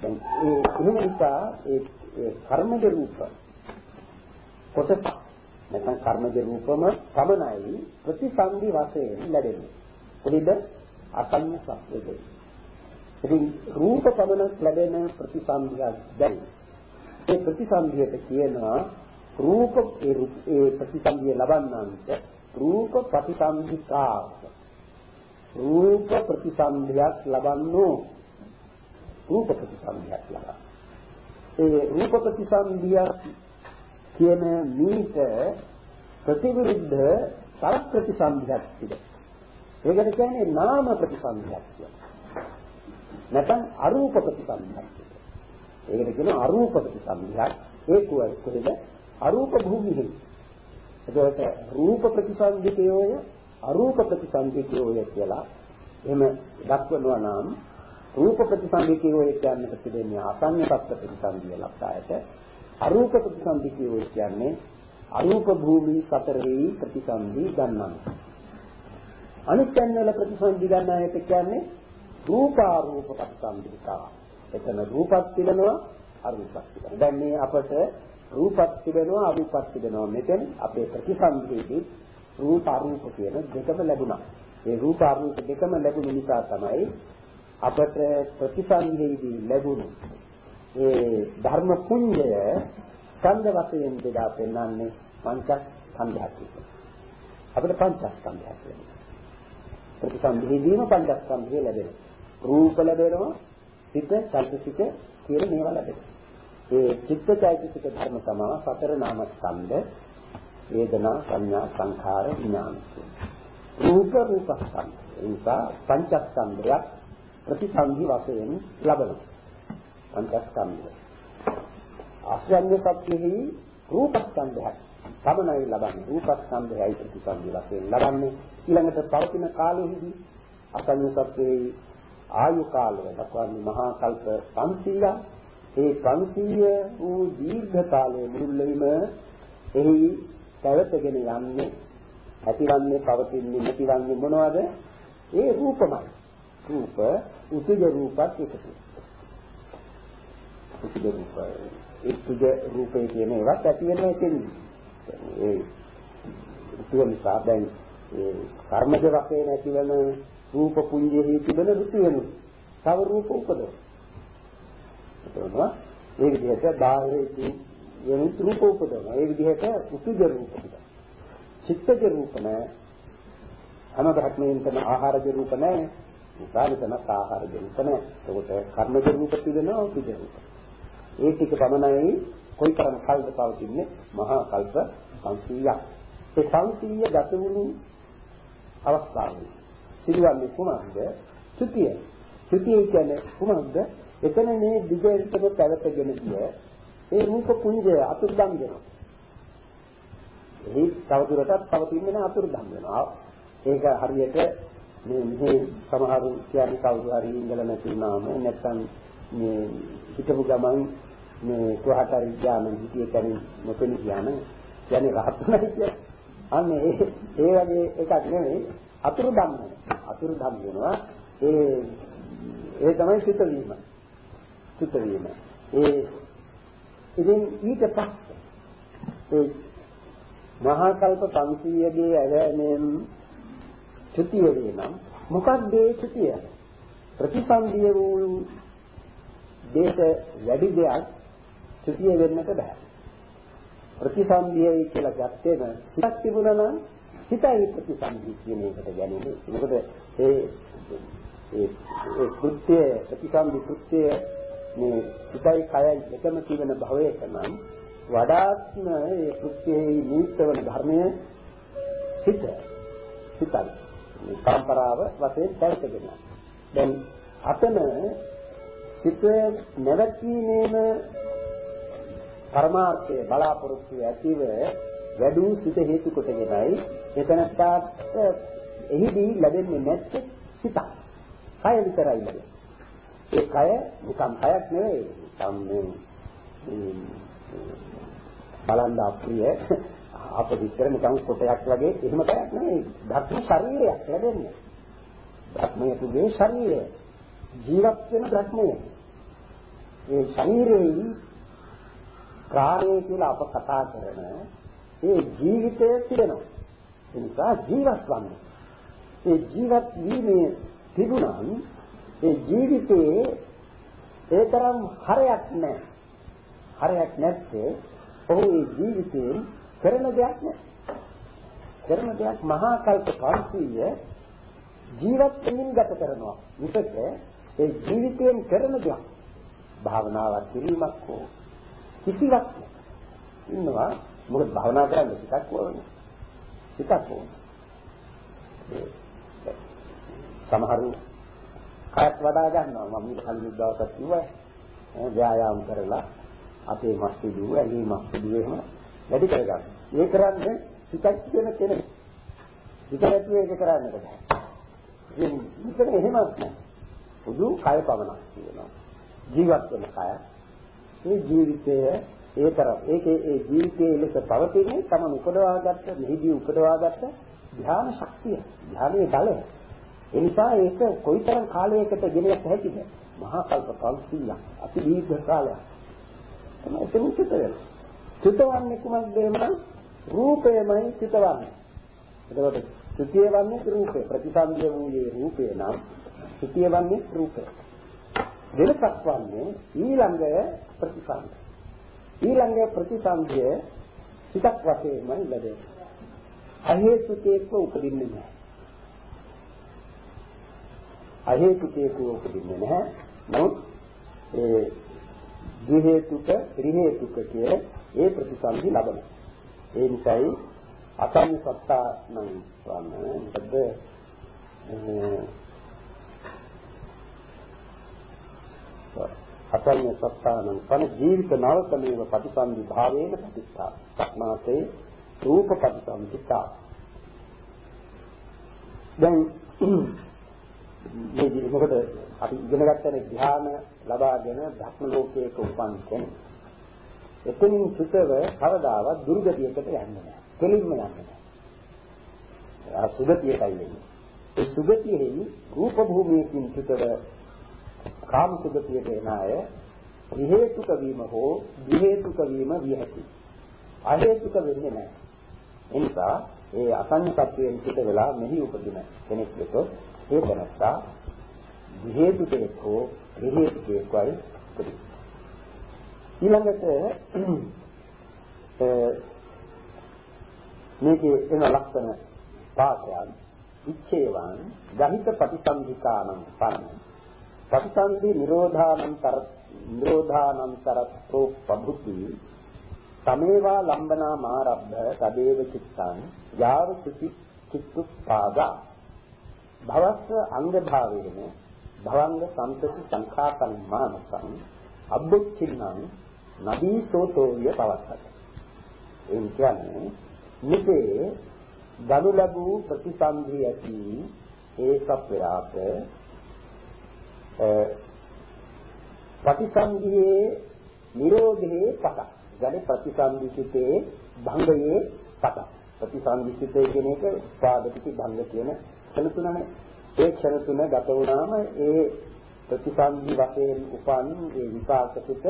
Speaker 2: දැන් ඒ එහෙම නිසා ඒ කර්මජ රූප කොටස නැත්නම් කර්මජ රූපම පමණයි ප්‍රතිසන්දි වශයෙන් ලැබෙන්නේ. කොහෙද? අසඤ්ඤ සත්‍යයේ. ඉතින් රූප පමණ ලැබෙන ප්‍රතිසන්දියක් දැයි. ඒ ප්‍රතිසන්දියට කියනවා රූප ඒ ප්‍රතිසන්දිය ලබන්නන්ට රූප ප්‍රතිසන්දිකා රූප ප්‍රතිසන්දියක් ලබන්නෝ රූප ප්‍රතිසන්දියක් ලබා. ඒ රූප ප්‍රතිසන්දිය කියන මීට ප්‍රතිවිරුද්ධ තව ප්‍රතිසන්දියක් තිබෙනවා. ඒකට කියන්නේ නාම ප්‍රතිසන්දියක් කියලා. නැත්නම් අරූප ප්‍රතිසන්දියක් කියලා. ඒකට කියනවා අරූප ප්‍රතිසන්දියක්. ඒ කොහෙද? අරූප භූමියේ. එතකොට රූප ප්‍රතිසන්දිකයෝය අරූප ප්‍රතිසන්දිකයෝය කියලා එහෙම දක්වනවා නම් රූප ප්‍රතිසන්දිකයෝ කියන්නේ තිබෙන්නේ අසඤ්ඤ සත්‍ය ප්‍රතිසන්දිය ලක්ෂායට අරූප ප්‍රතිසන්දිකයෝ කියන්නේ අරූප භූමි සතරෙහි ප්‍රතිසන්දි ගන්නවා. අනිත් තැන් වල ප්‍රතිසන්දි ගන්නාට කියන්නේ රූපාරූප ප්‍රතිසන්දිකා. එතන රූපක් තිබෙනවා අරූපක් තිබෙනවා. දැන් මේ අපට රූපක් තිබෙනවා අරූපක් තිබෙනවා. මෙතෙන් අපේ ප්‍රතිසන්දියේදී රූප අරූප කියන දෙකම ලැබුණා. ඒ රූප අරූප දෙකම ලැබුණ නිසා තමයි අපට ප්‍රතිසන්දියේදී ලැබුණු ඒ ධර්ම පුඤ්ජය ස්කන්ධ වශයෙන් බෙදා පෙන්වන්නේ පංචස්කන්ධයක් කියලා. අපිට පංචස්කන්ධයක් ලැබෙනවා. ප්‍රතිසන්දිදීම පංචස්කන්ධය ලැබෙනවා. රූප ලැබෙනවා, සිත, චෛතසික කියන මේවා ලැබෙනවා. ඒ චිත්ත චෛතසික ධර්ම තමයි සතර නාමස්කන්ධ, වේදනා, සංඥා, සංඛාර, විඥාන. රූප රූපස්කන්ධ. ඒ නිසා පංචස්කන්ධයක් ප්‍රතිසන්දි වශයෙන් ලැබෙනවා. පංචස්කන්ධය. ආශ්‍රම්‍ය සත්‍යෙහි රූපස්කන්ධයක් පමණයි ලබන්නේ. රූපස්කන්ධයයි ප්‍රතිසන්දි වශයෙන් ලබන්නේ. ඊළඟට පවතින කාලෙහිදී අසඤ්ඤ සත්‍යෙහි ආයු කාලය දක්වන්නේ මහා කල්ප 500ක්. ඒ 500 වූ දීර්ඝ කාලයේ මුළුල්ලෙම එහි පැවතගෙන යන්නේ ඇතිවන්නේ පවතින්නේ නැතිවන්නේ මොනවද? ඒ රූපමයි. රූප උතුජ රූපත් එකතු. උතුජ රූපය. ඒ උතුජ රූපය කියන ඒවත් ඇති වෙනවා එතෙන්දී. ඒ ඍතුව නිසා දැන් ඒ කර්මජ වශයෙන් ඇතිවන රූප පුඤ්ජෙහි තිබෙන ඍතු වෙනු. තව රූප උපදව. එතනවා ඒ විදිහට බාහිරදී වෙන රූප උපදවනවා. ඒ විදිහට උතුජ රූප තිබෙනවා. චිත්තජ රූප නැහැ. හැම ධර්මයෙන් තන ආහාරජ රූප නැහැ. උපාදිතන ආහාරජ රූප නැහැ. ඒකට කර්මජ රූප තිබෙනවා උතුජ රූප. ඒ ටික පමණයි කොයිතරම් කල්ද පවතින්නේ මහා කල්ප 500ක්. ඒ 500 ගත වුණු අවස්ථාවේ සිදුවන්නේ කුමක්ද? ත්‍ෘතිය. ත්‍ෘතිය කියන්නේ කුමක්ද? එතන මේ දිගටම පැවතගෙන ගිය ඒ රූප පුඤ්ජය අතුරුදන් වෙනවා. එහි තවදුරටත් පවතින්නේ නැහැ අතුරුදන් වෙනවා. ඒක හරියට මේ මෙහි සමහරු කියන්නේ කවුරු හරි ඉඳලා නැති වුණාම නැත්නම් මේ හිතපු ගමන් මේ කොහාටරි ඥාන හිතිය කෙනින් නොපෙනී කියන කියන්නේ රහත් නැහැ කියන්නේ. අන්න ඒ ඒ වගේ එකක් නෙමෙයි අතුරු ධම්ම. අතුරු ධම් වෙනවා. ඒ ඒ තමයි සිත වීම. සිත වීම. ඒ ඉතින් ඊට පස්සේ ඒ මහා කල්ප 500 ගේ ඇවැමෙන් චුතිය වෙනම් මොකක්ද ඒ චුතිය? ප්‍රතිසන්දිය වූ දේශ වැඩි දෙයක් ත්‍ෘතිය වෙන්නට බෑ. ප්‍රතිසන්දියයි කියලා ගත්තේම සිතක් තිබුණා නම් හිතයි ප්‍රතිසන්දිය කියන එකට ගැනීම. මොකද ඒ ඒ ඒ කෘත්‍ය ප්‍රතිසන්දි කෘත්‍ය මේ සිතයි කයයි එකම තිබෙන භවයක නම් වඩාත්ම ඒ කෘත්‍යයේ නිමිත්ත වන ධර්මය සිත සිතයි. මේ පරම්පරාව වශයෙන් පැවතගෙන. දැන් අතන සිත නැවතීමේම පරමාර්ථය බලාපොරොත්තු ඇතිව වැඩි සිත හේතු කොටගෙනයි එතනට එහිදී ලැබෙන්නේ නැත්තේ සිතක්. කය විතරයි ලැබෙන්නේ. ඒ කය නිකම් කයක් නෙවෙයි. නිකම් මේ බලන්න අප්‍රිය අප විතර නිකම් කොටයක් වගේ එහෙම කයක් නෙවෙයි. ධර්ම ශරීරයක් ලැබෙන්නේ. ධර්මයේ ශරීරය ජීවත් වෙන ධර්මය. ඒ ශරීරයේ ප්‍රාණය කියලා අප කතා කරන ඒ ජීවිතය තිබෙනවා. ඒ නිසා ජීවත් වන්නේ. ඒ ජීවත් වීමේ තිබුණන් ඒ ජීවිතයේ ඒ තරම් හරයක් නැහැ. හරයක් නැත්තේ ඔහු ඒ ජීවිතයෙන් කරන දෙයක් නෑ. කරන දෙයක් මහා කල්ප 500 ජීවත් වෙමින් ගත කරනවා. විතක ඒ ජීවිතයෙන් කරන දෙයක් භාවනාවක් කිරීමක් හෝ කිසිවක් ඉන්නවා මොකද භවනා කරන්න සිතක් ඕනේ සිතක් ඕනේ සමහරු කායත් වඩා ගන්නවා මම කලින් දවසක් කිව්වා ව්‍යායාම කරලා අපේ මස් පිටුව ඇඟේ මස් පිටුව එහෙම වැඩි කරගන්න. ඒ කරන්නේ සිතක් කියන කෙනෙක්. සිත නැතුව ඒක කරන්නට බෑ. ඉතින් මෙතන එහෙමත් නෑ. පොදු කය පවණක් කියනවා. ජීවත් වෙන කය. මේ ජීවිතය ඒ තරම් ඒකේ ඒ ජීවිතයේ ලෙස පවතින්නේ තමන් උපදවාගත්ත මෙහිදී උපදවාගත්ත ධ්‍යාන ශක්තිය ධ්‍යානයේ බලය ඒ නිසා ඒක කොයිතරම් කාලයකට ගෙනියත් හැකිද මහා කල්ප 500ක් අති දීර්ඝ කාලයක් තමයි එතන චිත වෙනවා චිතවන්නේ කුමක්ද එමනම් රූපයමයි චිතවන්නේ. එතකොට ත්‍ෘතිය වන්නේ රූපය ප්‍රතිසන්දිය වූයේ රූපය නම් ත්‍ෘතිය වන්නේ රූපය වෙනසක් වන්නේ ඊළඟ ප්‍රතිසන්දිය ඊළඟ ප්‍රතිසන්දිය සිතක් වශයෙන්මයි ලැබෙන්නේ. අහේතුකේක උපදින්නේ නැහැ. අහේතුකේක උපදින්නේ නැහැ. නමුත් ඒ ද්විහේතුක ත්‍රිහේතුක කිය ඒ ප්‍රතිසන්දි ලබන ඒ නිසායි අසන්න සත්තා නම් වන්නේ. මොකද අසන්න සත්තානං කන ජීවිත නවකමේව ප්‍රතිසන්දි භාවේන ප්‍රතිස්ථා. සක්මාසේ රූප ප්‍රතිසන්දිතා දැන් මේ මොකද අපි ඉගෙන ගත්තනේ ධ්‍යාන ලබාගෙන භක්ම ලෝකයක උපන් කෙනෙක්. එතනින් සුතව කවදාවත් දුර්ගතියකට යන්නේ නැහැ. කෙලින්ම යන්නේ නැහැ. ආ සුගතියටයි වෙන්නේ. ඒ සුගතියෙහි රූප භූමියකින් සුතව කාම සුගතියට එන අය විහෙතුක වීම හෝ විහෙතුක වීම විය හැකියි. අහේතුක වෙන්නේ නැහැ. එනිසා ඒ අසංඥ සත්‍යයෙන් පිට වෙලා මෙහි උපදින කෙනෙක් ලෙස ඒ තනත්තා විහෙතුකෙක් හෝ විහෙතුකෙක් වයි උපදින. ඊළඟට මේකේ එන ලක්ෂණ පාඨයන් ඉච්ඡේවන් ගහිත ප්‍රතිසන්ධිකානං පරම. ප්‍රතිසන්ධි නිරෝධානන්තර නිරෝධානන්තරත්ෝ පබුති තමේවා ලම්බනා මාරබ්බ තදේව චිත්තං යාව සුචි චිත්තුපාදා භවස්ස අංග භාවේන භවංග සම්පති සංඛාතං මානසං අබ්බුච්චින්නං නදී සෝතෝය පවත්තත එන් කියන්නේ මෙසේ ගනු ලැබූ ප්‍රතිසන්ධිය ඇති ඒ සප්පයාත ප්‍රතිසන්ධියේ නිරෝධයේ පට ගනේ ප්‍රතිසන්ධිසිතේ භංගයේ පට ප්‍රතිසන්ධිසිතේ කියන එක උපාදිත භංග කියන ක්ෂණ තුනනේ. ඒ ක්ෂණ තුන ගත වුණාම ඒ ප්‍රතිසන්ධි වශයෙන් උපන් ඒ විපාකසිත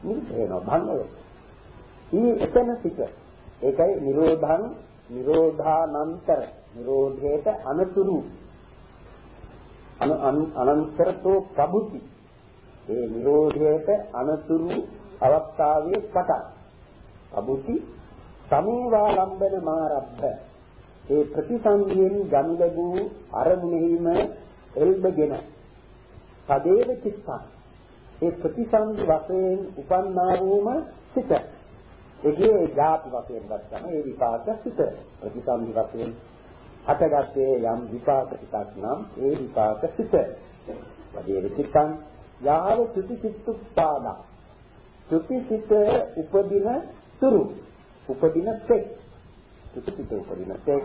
Speaker 2: නිරුද්ධ වෙනවා භංග වෙනවා. ඊ එතන සිට ඒකයි නිරෝධං නිරෝධානන්තර නිරෝධයට අනතුරු. අනන්තරතෝ ප්‍රබුති. ඒ නිරෝධයට අනතුරු අවස්ථාවේ පටන් ප්‍රබුති සමේවාලම්බන මාරබ්බ. ඒ ප්‍රතිසන්දියෙන් ගනු ලැබූ අරමුණෙහිම එල්බගෙන සදේව චිත්තං. ඒ ප්‍රතිසන්දි වශයෙන් උපන්නා වූම සිත. ඒකේ ධාතු වශයෙන් ගත්තම ඒ විපාක සිත. ප්‍රතිසන්දි වශයෙන් හටගත්තේ යම් විපාක සිතක් නම් ඒ විපාක සිත. වදේ විචිත්තං යාව චුති චිත්තුපාද. චුති සිත උපදින තුරු උපදින තෙක්. චුති සිත උපදින තෙක්.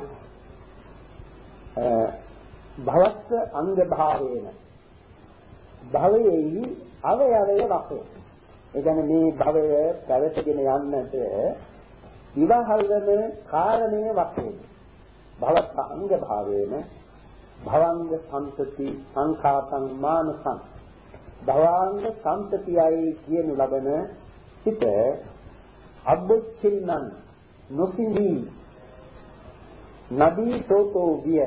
Speaker 2: භවස්ස අංග භාවේන භවයේහි අවයවය වශයෙන් ඒ කියන්නේ මේ භවය පැවතගෙන යන්නට ඉවහල් වෙන කාරණය වශයෙන් භවත් අංග භාවේන භවංග සම්පති සංඛාතං මානසං. භවාංග සම්පතියයි කියනු ලබන සිත අබ්බුච්චින්නං නොසිඳී නදී සෝතෝ විය.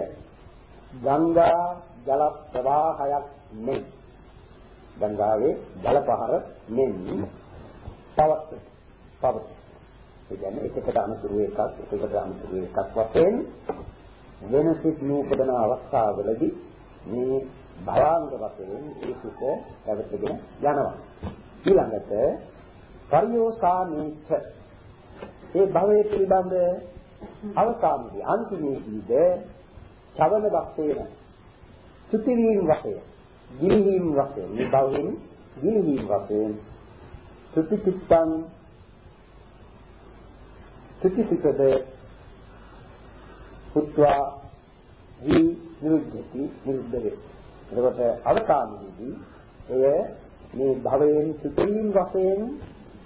Speaker 2: ගංගා ජල ප්‍රවාහයක් නෙයි. ගංගාවේ ජල පහර මෙන් පවත් පවත් ඒ කියන්නේ එකකට අනුතුරු එකක් එකකට අනුතුරු එකක් වශයෙන් වෙනසිට නූපදන අවස්ථාවලදී මේ භවංග වශයෙන් ඒ සුඛ පැවතගෙන යනවා. ඊළඟට පරියෝසාමීච්ඡ. ඒ භවයේ පිළිබඳ අවසානයේ අන්තිමේදීද චවන වස්තේන සුතිවීම වශයෙන් ගිලිහීම් වශයෙන් මේ භවයෙන් ගිලිහීම් වශයෙන් සුතිචිත්තං සුතිසිතද පුත්වා වි නිරුද්ධති නිරුද්ධ වේ. එතකොට අවසානයේදී එය මේ භවයෙන් සුතිවීම් වශයෙන්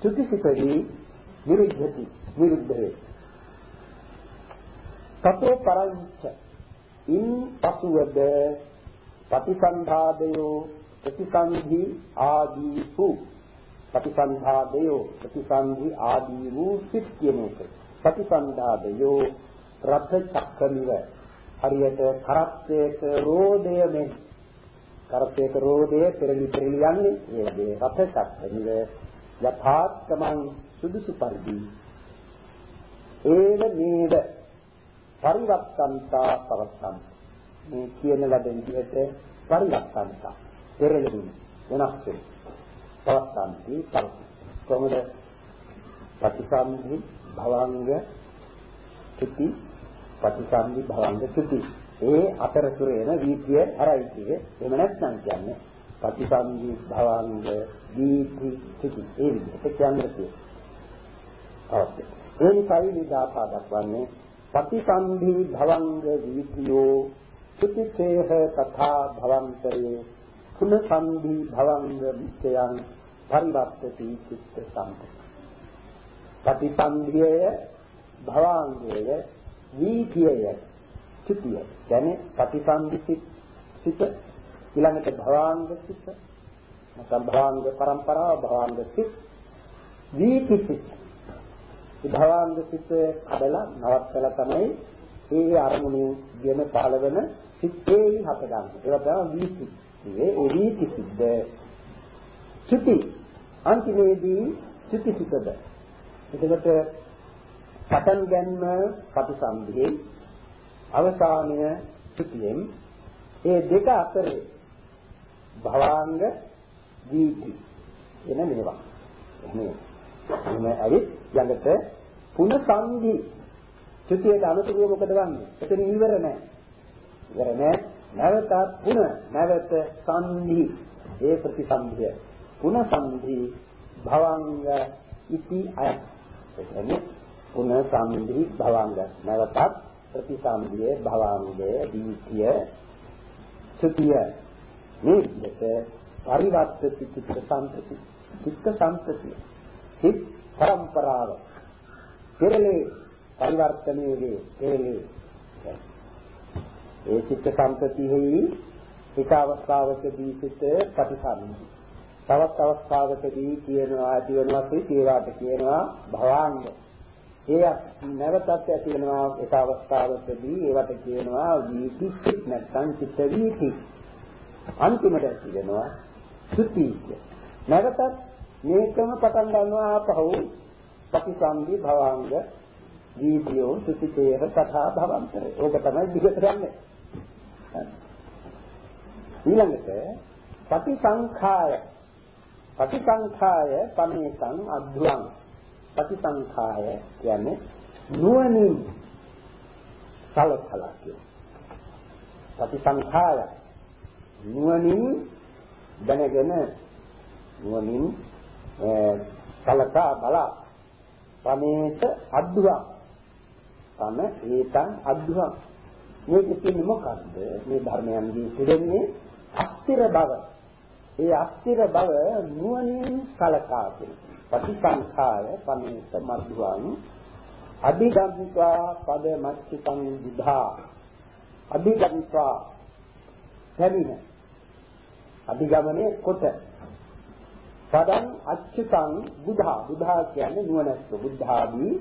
Speaker 2: චුතිසිතදී විරුද්ධති විරුද්ධ වේ. තතෝ පරංච ඉන් පසුවද ප්‍රතිසන්ධාදයෝ ප්‍රතිසන්ධි ආදී වූ ප්‍රතිසන්ධාදයෝ ප්‍රතිසන්ධි ආදී වූ සිත් කියන එක. ප්‍රතිසන්ධාදයෝ රථ චක්‍රමිව. හරියට කරත්තයක රෝදය මෙන් කරත්තයක රෝදය පෙරලි පෙරලි යන්නේ ඒ වගේ රථ චක්‍රමිව. යථාත්මං සුදුසු පරිදි. ඒව නේද පරිවත්තන්තා පවත්තන් මේ කියන ලබෙන් විදිහට පරිවත්තන්තා පෙරලෙමින් වෙනස් වෙන. පවත්තන්ති පවති කොහොමද? ප්‍රතිසන්දි භවංග චුති ප්‍රතිසන්දි භවංග චුති ඒ අතරතුර එන වීතිය අරයි කියේ. එහෙම නැත්නම් කියන්නේ ප්‍රතිසන්දි භවංග වීති චුති ඒ විදිහට කියන්නේ ඒ නිසායි නිදාපා දක්වන්නේ. පටිසන්ධි භවංග වීතියෝ සුතිචේහ තථා භවන්තරේ කුණසන්ධි භවංග විචයං පරිවර්තති චිත්ත සම්පති. පටිසන්ධිය භවංගය වීතියය චිතිය. කියන්නේ පටිසන්ධි සිත ඊළඟට භවංග සිත නැත්නම් භවංග પરම්පරාව භවංග සිත් වීති සිත්. භවංග සිත කඩලා නවත්තලා තමයි ඒ අරමුණේ ගෙන පහළ වෙන සිත්තේ හත ගන්න. ඒක තමයි වීති. මේ ඒ වීති සිද්ද චුති අන්තිමේදී චුති සිතද. එතකොට පටන් ගැනීම ප්‍රතිසන්දියේ අවසානය චුතියෙන් ඒ දෙක අතරේ භවාංග වීති එන මේවා. එහෙනම් එහෙනම් ඇවිත් ළඟට පුනසන්දි චුතියට අනුතුරුව මොකද වන්නේ? එතන ඉවර නැහැ. ඉවර නැහැ. නැවත පුන නැවත සන්ධි ඒ ප්‍රතිසන්ධිය. පුන සන්ධි භවංග ඉති අය. එතන පුන සන්ධි භවංග නැවතත් ප්‍රතිසන්ධියේ භවංගය දීතිය චුතිය මේ විදිහට පරිවර්තිත චිත්ත සම්පති චිත්ත සම්පතිය සිත් પરම්පරාව පෙරලේ පරිවර්තනයේදී පෙරලේ ඒ චිත්ත සම්පතියෙහි එක අවස්ථාවකදී සිට ප්‍රතිසන්දි. තවත් අවස්ථාවකදී කියනවා ඇති වෙනවා ඒවාට කියනවා භවාංග. ඒ නැවතත් ඇති වෙනවා එක අවස්ථාවකදී ඒවට කියනවා වීති සිත් නැත්නම් චිත්ත වීති. අන්තිමට ඇති වෙනවා සුති නැවතත් මේකම පටන් ගන්නවා ආපහු ප්‍රතිසන්දි භවංග වීතියෝ සුතිතේව කථා භවන්තරේ. ඕක තමයි දිගට යන්නේ. ඊළඟට ප්‍රතිසංඛාය ප්‍රතිසංඛාය පමේසං අද්දුං ප්‍රතිසංඛාය කියන්නේ නුවණින් සලකලා කියන. ප්‍රතිසංඛාය නුවණින් දැනගෙන නුවණින් සලකා බලා. පමේත අද්දුවා තම ඒතං අද්දුවා මේක කියන්නේ මොකද්ද මේ ධර්මයන්ගේ පිළිෙන්නේ අස්තිර බව. ඒ අස්තිර බව නුවණින් සලකා ප්‍රතිසංඛාය පමේත මද්දුවන් අධිගම්වා පද මච්චිතං විධා. අධිගම්වා පැමිණ. අධිගමනේ කොට. පදං අච්චුතං බුධා. බුධා කියන්නේ නුවණැත්තෝ. බුද්ධාදී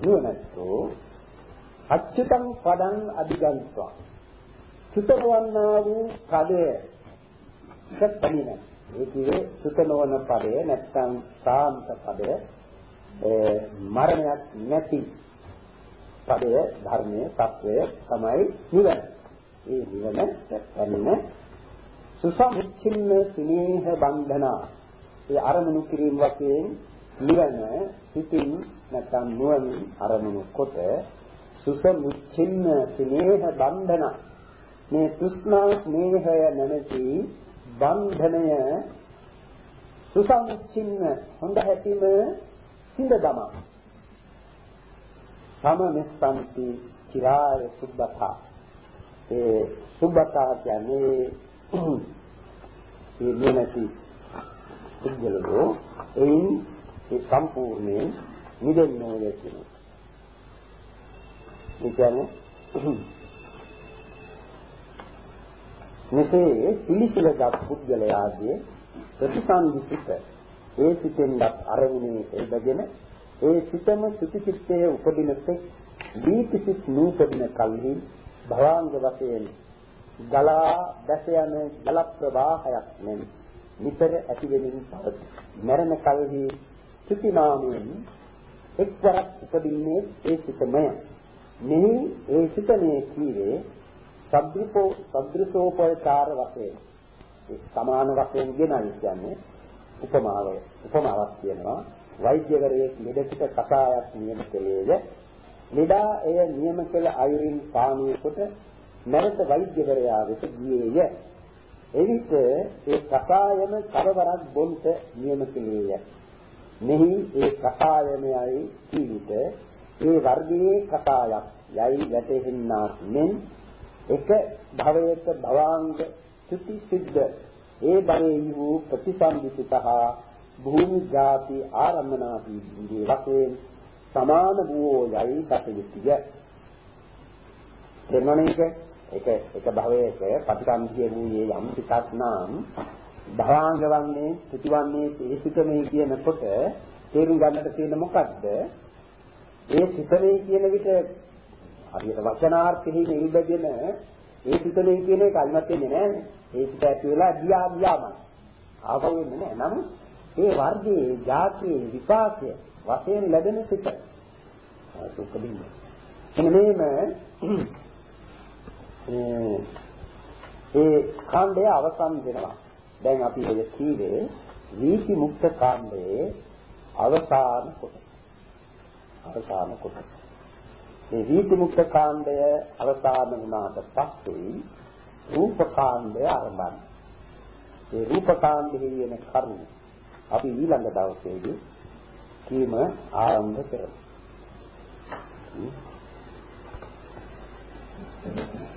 Speaker 2: නුවණැත්තෝ. අච්චුතං පදං අධිගන්වා. සුතවන්නා වූ පදය. සත්පනින ඒ කියේ සුතනවන පදය නැත්නම් සාන්ත පදය. මරණයක් නැති පදය ධර්මයේ తත්වය තමයි නිවන. ඒ නිවන පැමිණ සුසමුච්චින්න සිනේහ බන්ධනා. ඒ අරමුණු කිරීම වශයෙන් නිවන සිතින් නැත්නම් නුවණින් අරමුණු කොට සුස මුච්චින්න ස්නේහ බන්ධන. මේ තෘෂ්ණා ස්නේහය නැමැති බන්ධනය සුසමුච්චින්න හොඳ හැටිම සිඳ දම. සමනිස්සන්ති චිරාය සුබ්බතා. ඒ සුබ්බතා කියන්නේ ඒ නුවණති පුද්ගලෝ එයින් ඒ සම්පූර්ණයෙන් නිදෙන්න ඕනේ කියනවා. ඒ කියන්නේ මෙසේ පිළිසිලගත් පුද්ගලයාගේ ප්‍රතිසන්දිසිත ඒ සිතෙන්වත් අරමුණේ එල්බගෙන ඒ සිතම සුතිචිත්තයේ උපදින තෙක් දීපසිත නූපදින කල්හි භවංග වශයෙන් ගලා දැස යන ජල ප්‍රවාහයක් මෙන් නිතර ඇති වෙමින් පවතී. මරණ කල්හි සුතිනාමයෙන් එක්වරක් උපදින්නේ ඒ සිතමය. මෙහි ඒ සිතනේ කීවේ සද්දෘපෝ සද්දෘසෝපචාර වශයෙන්. ඒ සමාන වශයෙන් ගෙනයි කියන්නේ උපමාව උපමාවක් කියනවා. වෛද්‍යවරයෙක් ලෙඩකට කසායක් නියම කළේය ලෙඩා එය නියම කළ අයුරින් පානය කොට නැවත වෛද්‍යවරයා වෙත ගියේය. එවිට ඒ කසායම කරවරක් බොන්ට නියම කළේය මෙහි ඒ කසායමයි කීවිට ඒ වර්ගයේ කසායක් යයි වැටෙන්නාක් මෙන් එක භවයක භවාංග චුති සිද්ධ. ඒ භවයේ වූ ප්‍රතිසම්පිතහ භූමි ජාති ආරම්මනාදී වශයෙන් සමාන වූ යයි දතයුතුය දෙන්නේක එක එක භවයක ප්‍රතිසම්පිය වූයේ යම් පිටක් නම් භවාංග වන්නේ ප්‍රතිවන්නේ ඒසිතමේ කියනකොට තේරුම් ගන්නට තියෙන මොකද්ද? ඒ සිතමේ කියන විට හරියට වචනාර්ථෙහි නිල්බගෙන ඒ සිතලේ කියන එක අල්මත් වෙන්නේ නැහැ. ඒ සිත ඇති වෙලා ගියා ගියාම. ආපහු වෙන්නේ නැහැ. නමුත් ඒ වර්ගයේ જાතියේ විපාකය වශයෙන් ලැබෙන සිත. සුඛදින්න. එන්න මේම ඒ කාණ්ඩය අවසන් වෙනවා. දැන් අපි ඔය කීවේ වීති මුක්ත කාණ්ඩයේ අවසාන කොටස. අවසාන කොට. මේ වීති මුක්ත කාණ්ඩය අවසාන වුණාට පස්සේ රූප කාණ්ඩය ආරම්භයි. මේ රූප කාණ්ඩෙහි වෙන කරුණ අපි ඊළඟ දවසේදී කීම ආරම්භ කරමු. Thank you.